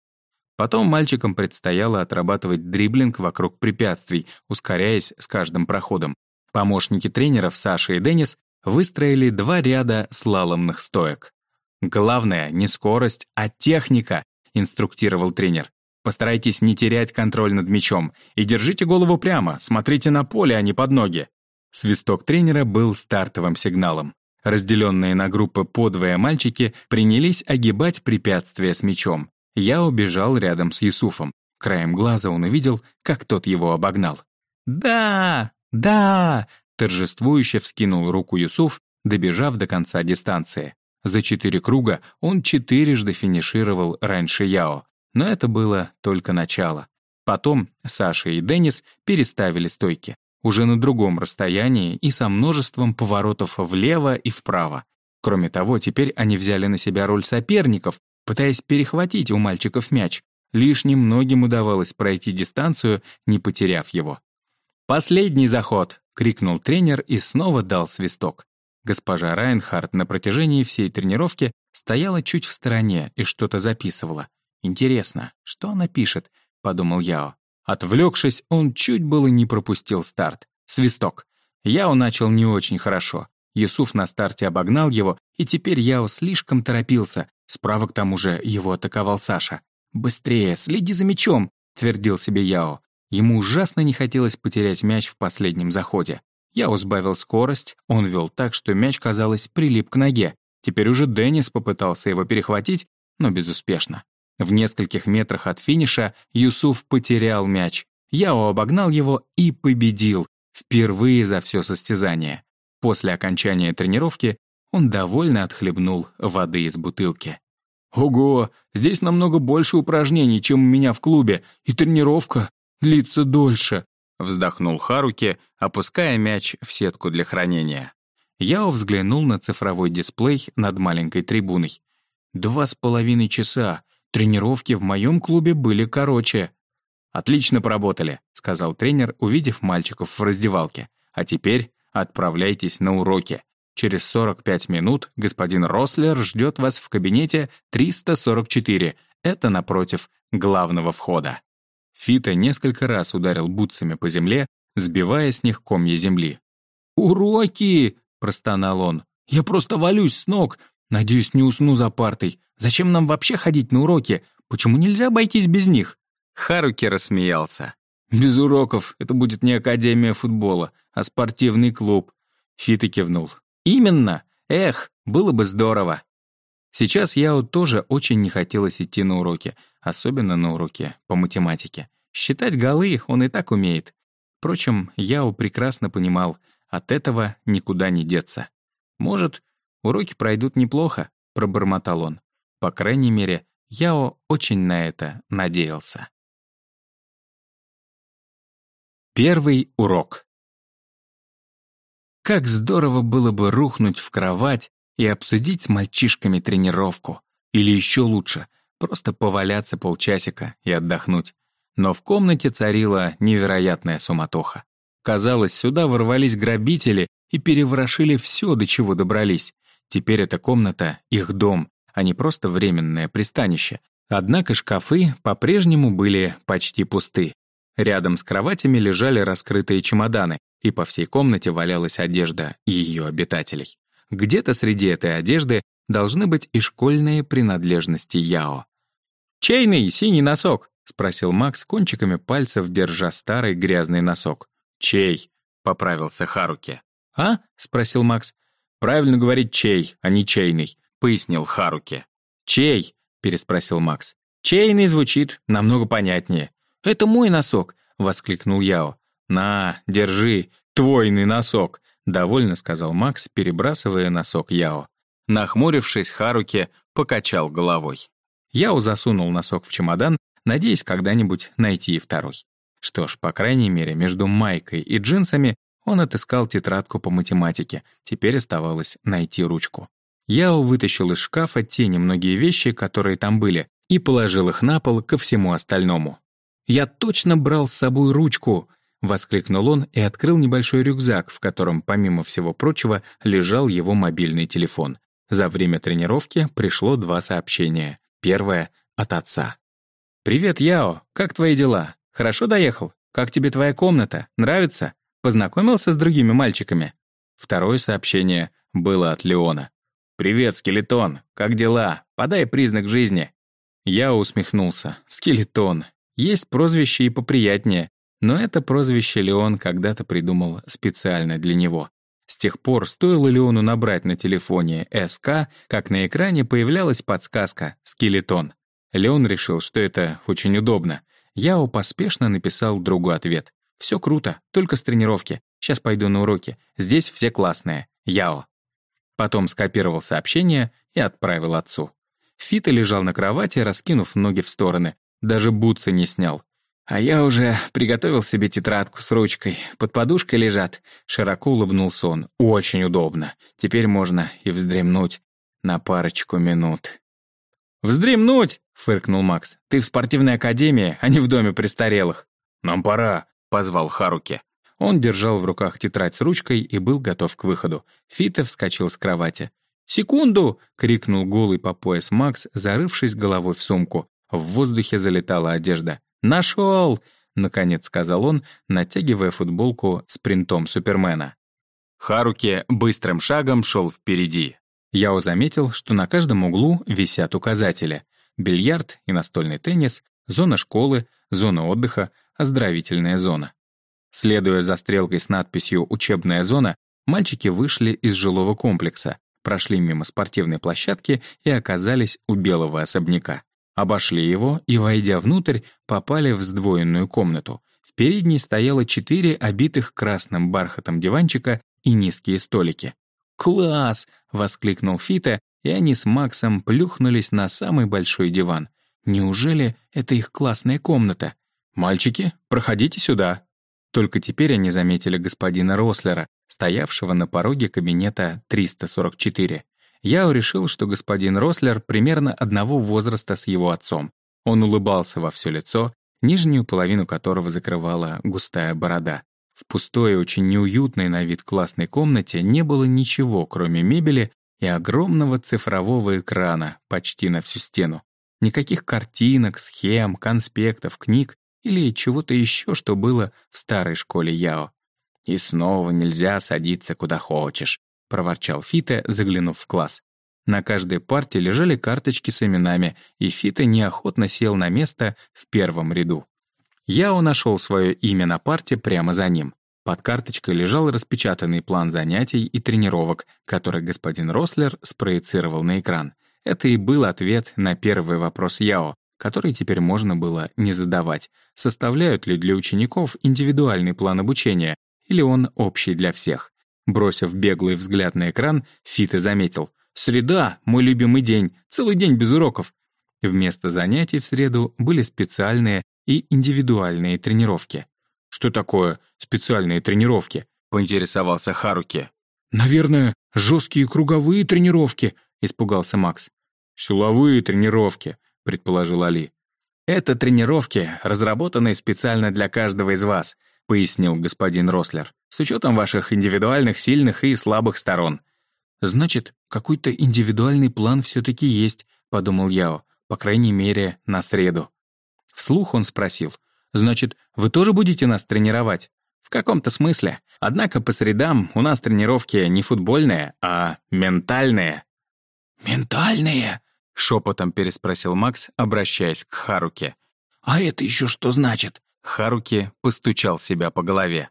Потом мальчикам предстояло отрабатывать дриблинг вокруг препятствий, ускоряясь с каждым проходом. Помощники тренеров Саша и Денис выстроили два ряда слаломных стоек. «Главное не скорость, а техника», — инструктировал тренер. «Постарайтесь не терять контроль над мячом и держите голову прямо, смотрите на поле, а не под ноги». Свисток тренера был стартовым сигналом. Разделенные на группы по двое мальчики принялись огибать препятствия с мечом. Я убежал рядом с Юсуфом. Краем глаза он увидел, как тот его обогнал. «Да! Да!» — торжествующе вскинул руку Юсуф, добежав до конца дистанции. За четыре круга он четырежды финишировал раньше Яо, но это было только начало. Потом Саша и Деннис переставили стойки, уже на другом расстоянии и со множеством поворотов влево и вправо. Кроме того, теперь они взяли на себя роль соперников, пытаясь перехватить у мальчиков мяч. Лишь немногим удавалось пройти дистанцию, не потеряв его. «Последний заход!» — крикнул тренер и снова дал свисток. Госпожа Райнхард на протяжении всей тренировки стояла чуть в стороне и что-то записывала. «Интересно, что она пишет?» — подумал Яо. Отвлекшись, он чуть было не пропустил старт. Свисток. Яо начал не очень хорошо. Юсуф на старте обогнал его, и теперь Яо слишком торопился. Справа к тому же его атаковал Саша. «Быстрее, следи за мячом!» — твердил себе Яо. Ему ужасно не хотелось потерять мяч в последнем заходе. Я сбавил скорость, он вел так, что мяч, казалось, прилип к ноге. Теперь уже Деннис попытался его перехватить, но безуспешно. В нескольких метрах от финиша Юсуф потерял мяч. Яо обогнал его и победил. Впервые за все состязание. После окончания тренировки он довольно отхлебнул воды из бутылки. «Ого, здесь намного больше упражнений, чем у меня в клубе, и тренировка длится дольше», Вздохнул Харуки, опуская мяч в сетку для хранения. Яо взглянул на цифровой дисплей над маленькой трибуной. «Два с половиной часа. Тренировки в моем клубе были короче». «Отлично поработали», — сказал тренер, увидев мальчиков в раздевалке. «А теперь отправляйтесь на уроки. Через 45 минут господин Рослер ждет вас в кабинете 344. Это напротив главного входа». Фита несколько раз ударил бутсами по земле, сбивая с них комья земли. «Уроки!» — простонал он. «Я просто валюсь с ног. Надеюсь, не усну за партой. Зачем нам вообще ходить на уроки? Почему нельзя обойтись без них?» Харуки рассмеялся. «Без уроков это будет не академия футбола, а спортивный клуб». Фита кивнул. «Именно! Эх, было бы здорово!» Сейчас Яо тоже очень не хотелось идти на уроки, особенно на уроки по математике. Считать голы он и так умеет. Впрочем, Яо прекрасно понимал, от этого никуда не деться. «Может, уроки пройдут неплохо», — пробормотал он. По крайней мере, Яо очень на это надеялся. Первый урок. Как здорово было бы рухнуть в кровать и обсудить с мальчишками тренировку. Или еще лучше, просто поваляться полчасика и отдохнуть. Но в комнате царила невероятная суматоха. Казалось, сюда ворвались грабители и переворошили все, до чего добрались. Теперь эта комната — их дом, а не просто временное пристанище. Однако шкафы по-прежнему были почти пусты. Рядом с кроватями лежали раскрытые чемоданы, и по всей комнате валялась одежда ее обитателей. Где-то среди этой одежды должны быть и школьные принадлежности Яо. «Чейный синий носок?» — спросил Макс, кончиками пальцев держа старый грязный носок. «Чей?» — поправился Харуки. «А?» — спросил Макс. «Правильно говорить «чей», а не «чейный», — пояснил Харуки. «Чей?» — переспросил Макс. «Чейный звучит намного понятнее». «Это мой носок!» — воскликнул Яо. «На, держи, твойный носок!» Довольно сказал Макс, перебрасывая носок Яо. Нахмурившись, Харуки покачал головой. Яо засунул носок в чемодан, надеясь когда-нибудь найти и второй. Что ж, по крайней мере, между майкой и джинсами он отыскал тетрадку по математике, теперь оставалось найти ручку. Яо вытащил из шкафа те немногие вещи, которые там были, и положил их на пол ко всему остальному. «Я точно брал с собой ручку!» — воскликнул он и открыл небольшой рюкзак, в котором, помимо всего прочего, лежал его мобильный телефон. За время тренировки пришло два сообщения. Первое — от отца. «Привет, Яо, как твои дела? Хорошо доехал? Как тебе твоя комната? Нравится? Познакомился с другими мальчиками?» Второе сообщение было от Леона. «Привет, скелетон, как дела? Подай признак жизни». Я усмехнулся. «Скелетон. Есть прозвище и поприятнее. Но это прозвище Леон когда-то придумал специально для него. С тех пор, стоило Леону набрать на телефоне СК, как на экране появлялась подсказка «Скелетон». Леон решил, что это очень удобно. Яо поспешно написал другу ответ. «Все круто, только с тренировки. Сейчас пойду на уроки. Здесь все классные. Яо». Потом скопировал сообщение и отправил отцу. Фита лежал на кровати, раскинув ноги в стороны. Даже бутсы не снял. «А я уже приготовил себе тетрадку с ручкой. Под подушкой лежат». Широко улыбнулся он. «Очень удобно. Теперь можно и вздремнуть на парочку минут». «Вздремнуть!» — фыркнул Макс. «Ты в спортивной академии, а не в доме престарелых». «Нам пора», — позвал Харуки. Он держал в руках тетрадь с ручкой и был готов к выходу. Фита вскочил с кровати. «Секунду!» — крикнул голый по пояс Макс, зарывшись головой в сумку. В воздухе залетала одежда. «Нашел!» — наконец сказал он, натягивая футболку с принтом Супермена. Харуки быстрым шагом шел впереди. Яо заметил, что на каждом углу висят указатели. Бильярд и настольный теннис, зона школы, зона отдыха, оздоровительная зона. Следуя за стрелкой с надписью «Учебная зона», мальчики вышли из жилого комплекса, прошли мимо спортивной площадки и оказались у белого особняка. Обошли его и, войдя внутрь, попали в сдвоенную комнату. В передней стояло четыре обитых красным бархатом диванчика и низкие столики. «Класс!» — воскликнул Фита, и они с Максом плюхнулись на самый большой диван. «Неужели это их классная комната?» «Мальчики, проходите сюда!» Только теперь они заметили господина Рослера, стоявшего на пороге кабинета 344. Яо решил, что господин Рослер примерно одного возраста с его отцом. Он улыбался во все лицо, нижнюю половину которого закрывала густая борода. В пустой очень неуютной на вид классной комнате не было ничего, кроме мебели и огромного цифрового экрана почти на всю стену. Никаких картинок, схем, конспектов, книг или чего-то еще, что было в старой школе Яо. «И снова нельзя садиться куда хочешь», — проворчал Фита, заглянув в класс. На каждой парте лежали карточки с именами, и Фита неохотно сел на место в первом ряду. Яо нашел свое имя на парте прямо за ним. Под карточкой лежал распечатанный план занятий и тренировок, который господин Рослер спроецировал на экран. Это и был ответ на первый вопрос Яо, который теперь можно было не задавать. Составляют ли для учеников индивидуальный план обучения, или он общий для всех? Бросив беглый взгляд на экран, Фита заметил. «Среда — мой любимый день, целый день без уроков». Вместо занятий в среду были специальные и индивидуальные тренировки. «Что такое специальные тренировки?» — поинтересовался Харуки. «Наверное, жесткие круговые тренировки», — испугался Макс. «Силовые тренировки», — предположил Али. «Это тренировки, разработанные специально для каждого из вас», — пояснил господин Рослер, «с учетом ваших индивидуальных сильных и слабых сторон». «Значит, какой-то индивидуальный план все-таки есть», — подумал Яо, «по крайней мере, на среду». Вслух он спросил, «Значит, вы тоже будете нас тренировать?» «В каком-то смысле. Однако по средам у нас тренировки не футбольные, а ментальные». «Ментальные?» — шепотом переспросил Макс, обращаясь к Харуке. «А это еще что значит?» Харуки постучал себя по голове.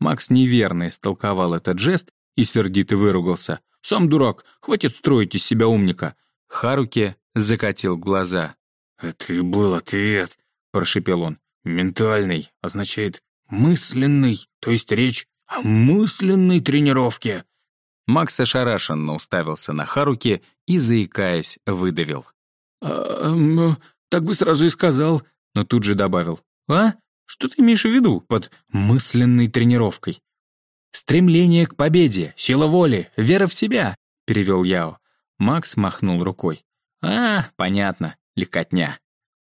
Макс неверно истолковал этот жест и сердито выругался. «Сам дурак, хватит строить из себя умника». Харуки закатил глаза. «Это и был ответ», — прошепел он. «Ментальный означает мысленный, то есть речь о мысленной тренировке». Макс ошарашенно уставился на Харуки и, заикаясь, выдавил. «А, э, так бы сразу и сказал», но тут же добавил. «А? Что ты имеешь в виду под мысленной тренировкой?» «Стремление к победе, сила воли, вера в себя», — перевел Яо. Макс махнул рукой. «А, понятно, легкотня».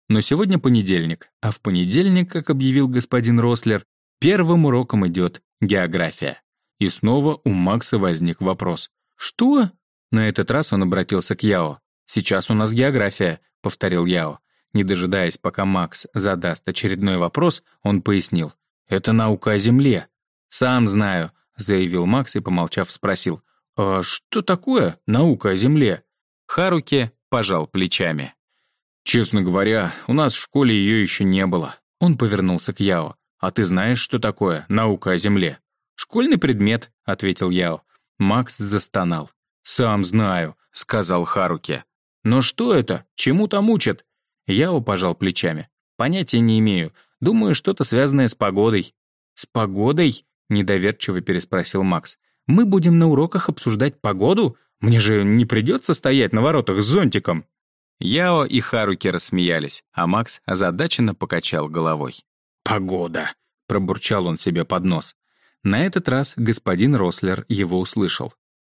Но сегодня понедельник, а в понедельник, как объявил господин Рослер, первым уроком идет география. И снова у Макса возник вопрос. «Что?» На этот раз он обратился к Яо. «Сейчас у нас география», — повторил Яо. Не дожидаясь, пока Макс задаст очередной вопрос, он пояснил. «Это наука о Земле». «Сам знаю», — заявил Макс и, помолчав, спросил. «А что такое наука о Земле?» Харуки пожал плечами. «Честно говоря, у нас в школе ее еще не было». Он повернулся к Яо. «А ты знаешь, что такое наука о Земле?» «Школьный предмет», — ответил Яо. Макс застонал. «Сам знаю», — сказал Харуки. «Но что это? Чему там учат?» Яо пожал плечами. Понятия не имею. Думаю, что-то связанное с погодой». «С погодой?» — недоверчиво переспросил Макс. «Мы будем на уроках обсуждать погоду? Мне же не придется стоять на воротах с зонтиком». Яо и Харуки рассмеялись, а Макс озадаченно покачал головой. «Погода!» — пробурчал он себе под нос. На этот раз господин Рослер его услышал.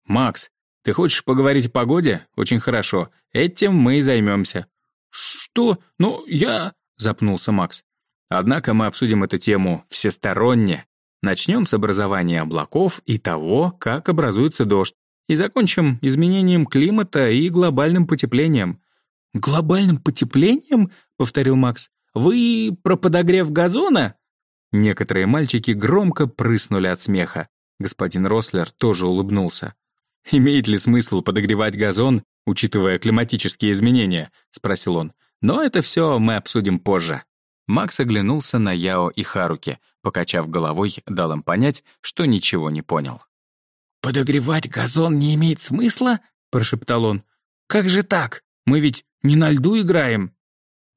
«Макс, ты хочешь поговорить о погоде? Очень хорошо. Этим мы и займемся». «Что? Ну, я...» — запнулся Макс. «Однако мы обсудим эту тему всесторонне. Начнем с образования облаков и того, как образуется дождь, и закончим изменением климата и глобальным потеплением». «Глобальным потеплением?» — повторил Макс. «Вы про подогрев газона?» Некоторые мальчики громко прыснули от смеха. Господин Рослер тоже улыбнулся. «Имеет ли смысл подогревать газон, учитывая климатические изменения?» — спросил он. «Но это все мы обсудим позже». Макс оглянулся на Яо и Харуки, покачав головой, дал им понять, что ничего не понял. «Подогревать газон не имеет смысла?» — прошептал он. «Как же так? Мы ведь не на льду играем».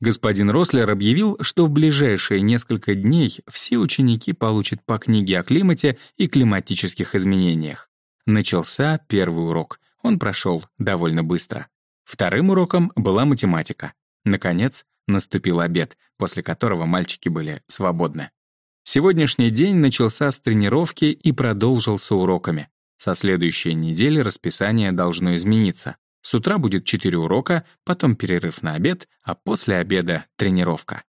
Господин Рослер объявил, что в ближайшие несколько дней все ученики получат по книге о климате и климатических изменениях. Начался первый урок. Он прошел довольно быстро. Вторым уроком была математика. Наконец, наступил обед, после которого мальчики были свободны. Сегодняшний день начался с тренировки и продолжился уроками. Со следующей недели расписание должно измениться. С утра будет четыре урока, потом перерыв на обед, а после обеда — тренировка.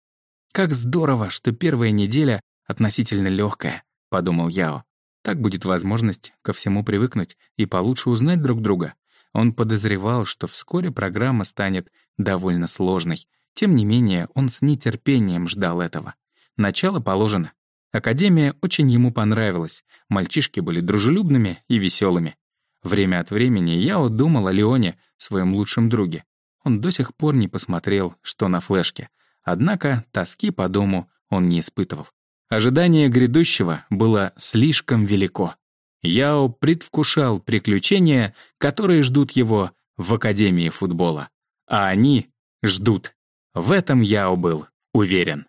«Как здорово, что первая неделя относительно легкая», — подумал Яо. «Так будет возможность ко всему привыкнуть и получше узнать друг друга». Он подозревал, что вскоре программа станет довольно сложной. Тем не менее, он с нетерпением ждал этого. Начало положено. Академия очень ему понравилась. Мальчишки были дружелюбными и веселыми. Время от времени я думал о Леоне, своем лучшем друге. Он до сих пор не посмотрел, что на флешке. Однако тоски по дому он не испытывал. Ожидание грядущего было слишком велико. Яо предвкушал приключения, которые ждут его в Академии футбола. А они ждут. В этом Яо был уверен.